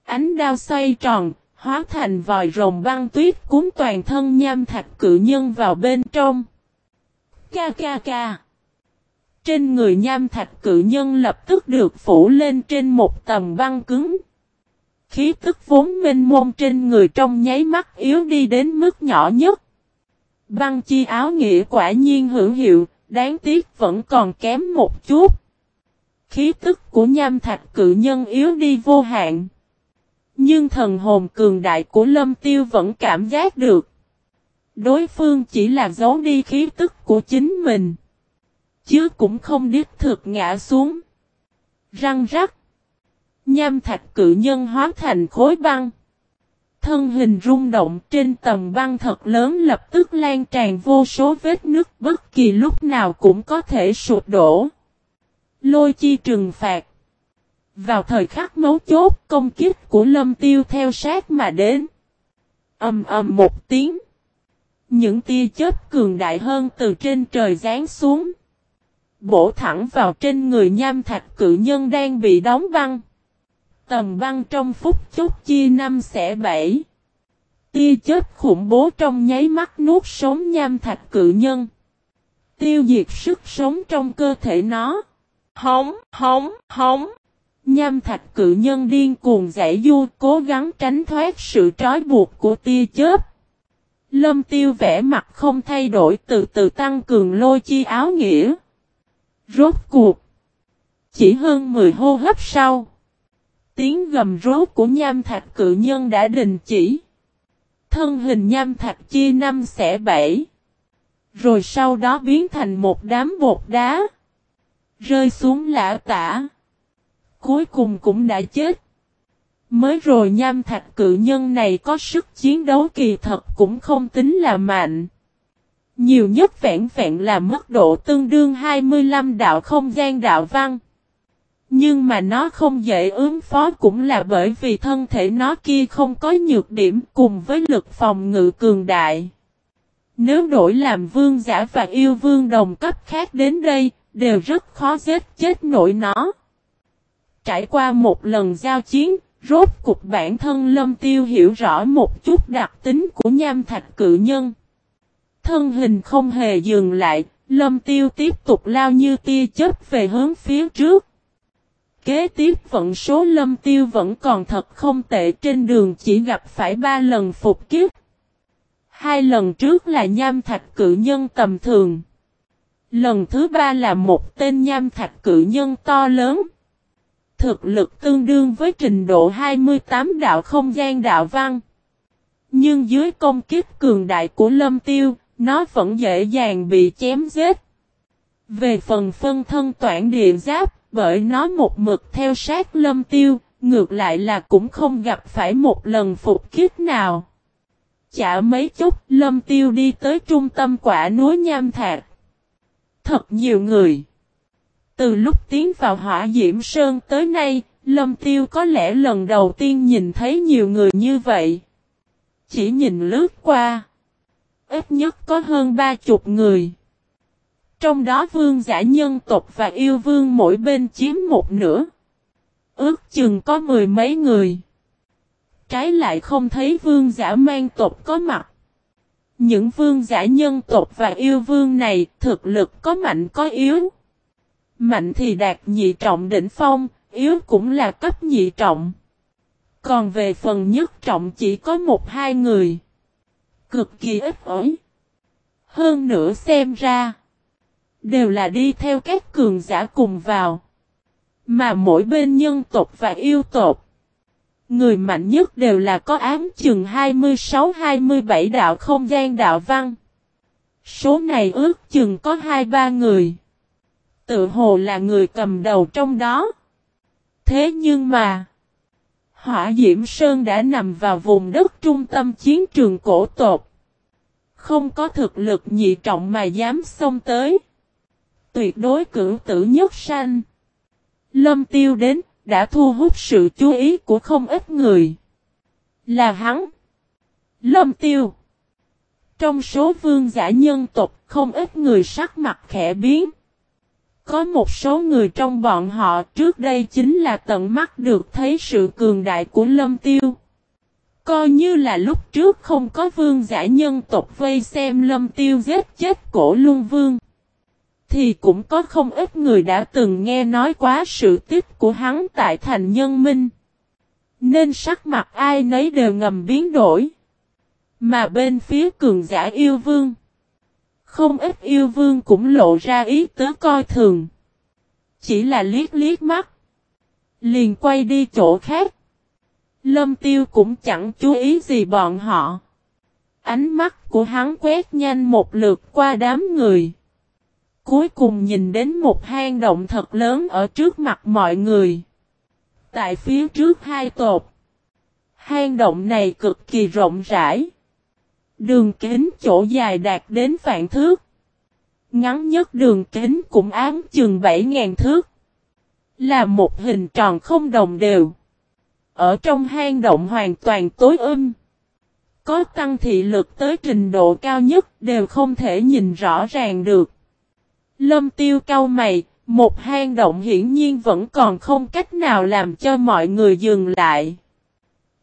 Speaker 1: Ánh đao xoay tròn, hóa thành vòi rồng băng tuyết cuốn toàn thân nham thạch cự nhân vào bên trong. Ca ca ca. Trên người nham thạch cự nhân lập tức được phủ lên trên một tầng băng cứng. Khí tức vốn minh mông trên người trong nháy mắt yếu đi đến mức nhỏ nhất. Băng chi áo nghĩa quả nhiên hữu hiệu, đáng tiếc vẫn còn kém một chút. Khí tức của nham thạch cự nhân yếu đi vô hạn. Nhưng thần hồn cường đại của lâm tiêu vẫn cảm giác được. Đối phương chỉ là giấu đi khí tức của chính mình. Chứ cũng không đích thực ngã xuống. Răng rắc. Nham thạch cự nhân hóa thành khối băng. Thân hình rung động trên tầng băng thật lớn lập tức lan tràn vô số vết nứt, bất kỳ lúc nào cũng có thể sụp đổ. Lôi chi trừng phạt. Vào thời khắc mấu chốt, công kích của lâm tiêu theo sát mà đến. ầm ầm một tiếng. Những tia chớp cường đại hơn từ trên trời giáng xuống. Bổ thẳng vào trên người nham thạch cự nhân đang bị đóng băng. Tầm băng trong phút chốc chia năm xẻ bảy. Tia chết khủng bố trong nháy mắt nuốt sống nham thạch cự nhân. Tiêu diệt sức sống trong cơ thể nó. Hống, hống, hống. Nham thạch cự nhân điên cuồng giải du cố gắng tránh thoát sự trói buộc của tia chớp. Lâm tiêu vẽ mặt không thay đổi, từ từ tăng cường lôi chi áo nghĩa. Rốt cuộc. Chỉ hơn 10 hô hấp sau. Tiếng gầm rốt của nham thạch cự nhân đã đình chỉ. Thân hình nham thạch chia năm xẻ bảy. Rồi sau đó biến thành một đám bột đá. Rơi xuống lã tả. Cuối cùng cũng đã chết. Mới rồi nham thạch cự nhân này có sức chiến đấu kỳ thật cũng không tính là mạnh. Nhiều nhất vẹn vẹn là mức độ tương đương 25 đạo không gian đạo văn. Nhưng mà nó không dễ ứng phó cũng là bởi vì thân thể nó kia không có nhược điểm cùng với lực phòng ngự cường đại. Nếu đổi làm vương giả và yêu vương đồng cấp khác đến đây, đều rất khó giết chết nổi nó. Trải qua một lần giao chiến, rốt cục bản thân lâm tiêu hiểu rõ một chút đặc tính của nham thạch cự nhân. Thân hình không hề dừng lại, lâm tiêu tiếp tục lao như tia chớp về hướng phía trước. Kế tiếp vận số lâm tiêu vẫn còn thật không tệ trên đường chỉ gặp phải ba lần phục kiếp. Hai lần trước là nham thạch cự nhân tầm thường. Lần thứ ba là một tên nham thạch cự nhân to lớn. Thực lực tương đương với trình độ 28 đạo không gian đạo văn. Nhưng dưới công kiếp cường đại của lâm tiêu, nó vẫn dễ dàng bị chém giết. Về phần phân thân toản địa giáp, bởi nó một mực theo sát lâm tiêu, ngược lại là cũng không gặp phải một lần phục kiếp nào. Chả mấy chút, lâm tiêu đi tới trung tâm quả núi Nham Thạc. Thật nhiều người. Từ lúc tiến vào hỏa diễm sơn tới nay, lâm tiêu có lẽ lần đầu tiên nhìn thấy nhiều người như vậy. Chỉ nhìn lướt qua. Ít nhất có hơn ba chục người. Trong đó vương giả nhân tộc và yêu vương mỗi bên chiếm một nửa. Ước chừng có mười mấy người. Trái lại không thấy vương giả mang tộc có mặt. Những vương giả nhân tộc và yêu vương này thực lực có mạnh có yếu. Mạnh thì đạt nhị trọng đỉnh phong, yếu cũng là cấp nhị trọng. Còn về phần nhất trọng chỉ có một hai người. Cực kỳ ít ỏi. Hơn nữa xem ra. Đều là đi theo các cường giả cùng vào. Mà mỗi bên nhân tộc và yêu tộc. Người mạnh nhất đều là có ám chừng 26-27 đạo không gian đạo văn. Số này ước chừng có 2-3 người. Tự hồ là người cầm đầu trong đó. Thế nhưng mà. Hỏa Diễm Sơn đã nằm vào vùng đất trung tâm chiến trường cổ tộc. Không có thực lực nhị trọng mà dám xông tới tuyệt đối cử tử nhất sanh. Lâm tiêu đến, đã thu hút sự chú ý của không ít người. Là hắn. Lâm tiêu. Trong số vương giả nhân tộc, không ít người sắc mặt khẽ biến. Có một số người trong bọn họ trước đây chính là tận mắt được thấy sự cường đại của lâm tiêu. Coi như là lúc trước không có vương giả nhân tộc vây xem lâm tiêu giết chết cổ luân vương. Thì cũng có không ít người đã từng nghe nói quá sự tích của hắn tại thành nhân minh. Nên sắc mặt ai nấy đều ngầm biến đổi. Mà bên phía cường giả yêu vương. Không ít yêu vương cũng lộ ra ý tứ coi thường. Chỉ là liếc liếc mắt. Liền quay đi chỗ khác. Lâm tiêu cũng chẳng chú ý gì bọn họ. Ánh mắt của hắn quét nhanh một lượt qua đám người. Cuối cùng nhìn đến một hang động thật lớn ở trước mặt mọi người. Tại phía trước hai tột. Hang động này cực kỳ rộng rãi. Đường kính chỗ dài đạt đến vạn thước. Ngắn nhất đường kính cũng ám chừng 7.000 thước. Là một hình tròn không đồng đều. Ở trong hang động hoàn toàn tối âm, Có tăng thị lực tới trình độ cao nhất đều không thể nhìn rõ ràng được. Lâm tiêu cao mày, một hang động hiển nhiên vẫn còn không cách nào làm cho mọi người dừng lại.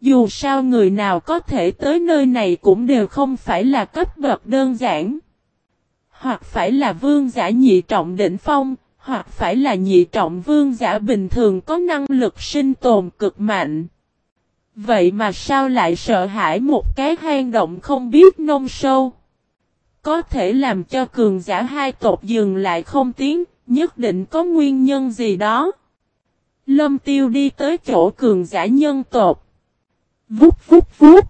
Speaker 1: Dù sao người nào có thể tới nơi này cũng đều không phải là cấp bậc đơn giản. Hoặc phải là vương giả nhị trọng đỉnh phong, hoặc phải là nhị trọng vương giả bình thường có năng lực sinh tồn cực mạnh. Vậy mà sao lại sợ hãi một cái hang động không biết nông sâu? Có thể làm cho cường giả hai tộc dừng lại không tiến, nhất định có nguyên nhân gì đó. Lâm tiêu đi tới chỗ cường giả nhân tộc. Vút vút vút.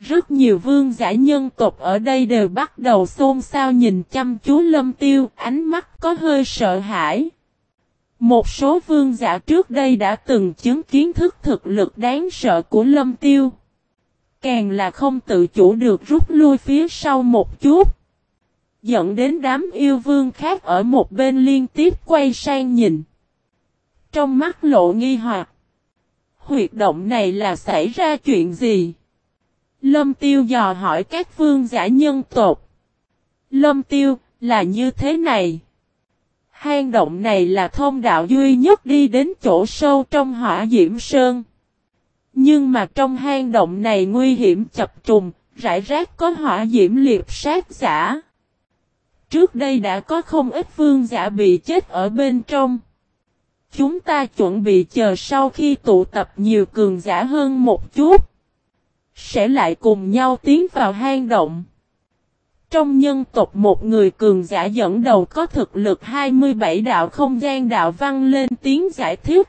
Speaker 1: Rất nhiều vương giả nhân tộc ở đây đều bắt đầu xôn xao nhìn chăm chú lâm tiêu, ánh mắt có hơi sợ hãi. Một số vương giả trước đây đã từng chứng kiến thức thực lực đáng sợ của lâm tiêu. Càng là không tự chủ được rút lui phía sau một chút. Dẫn đến đám yêu vương khác ở một bên liên tiếp quay sang nhìn. Trong mắt lộ nghi hoặc. Huyệt động này là xảy ra chuyện gì? Lâm tiêu dò hỏi các vương giả nhân tộc. Lâm tiêu, là như thế này. Hang động này là thông đạo duy nhất đi đến chỗ sâu trong hỏa diễm sơn. Nhưng mà trong hang động này nguy hiểm chập trùng, rải rác có hỏa diễm liệt sát giả. Trước đây đã có không ít vương giả bị chết ở bên trong. Chúng ta chuẩn bị chờ sau khi tụ tập nhiều cường giả hơn một chút. Sẽ lại cùng nhau tiến vào hang động. Trong nhân tộc một người cường giả dẫn đầu có thực lực 27 đạo không gian đạo văn lên tiếng giải thích.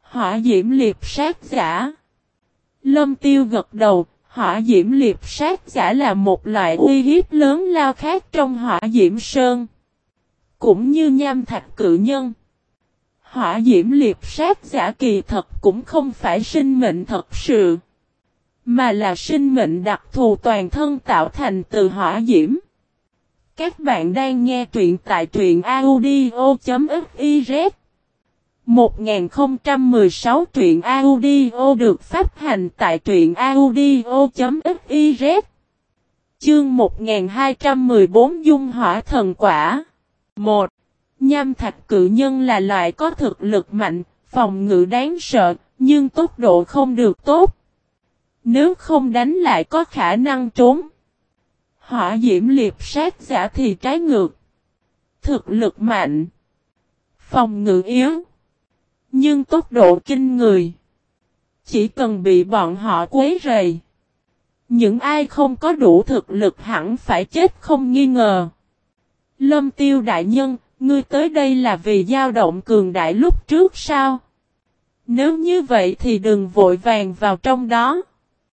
Speaker 1: Hỏa diễm liệt sát giả. Lâm tiêu gật đầu, hỏa diễm liệt sát giả là một loại uy hiếp lớn lao khác trong hỏa diễm sơn. Cũng như nham thạch cự nhân. Hỏa diễm liệt sát giả kỳ thật cũng không phải sinh mệnh thật sự. Mà là sinh mệnh đặc thù toàn thân tạo thành từ hỏa diễm. Các bạn đang nghe truyện tại truyện audio.fif 1016 truyện audio được phát hành tại truyện audio.fiz Chương 1214 Dung Hỏa Thần Quả 1. Nham thạch cự nhân là loại có thực lực mạnh, phòng ngự đáng sợ, nhưng tốc độ không được tốt. Nếu không đánh lại có khả năng trốn. Hỏa diễm liệt sát giả thì trái ngược. Thực lực mạnh. Phòng ngự yếu. Nhưng tốc độ kinh người. Chỉ cần bị bọn họ quấy rầy. Những ai không có đủ thực lực hẳn phải chết không nghi ngờ. Lâm tiêu đại nhân, ngươi tới đây là vì dao động cường đại lúc trước sao? Nếu như vậy thì đừng vội vàng vào trong đó.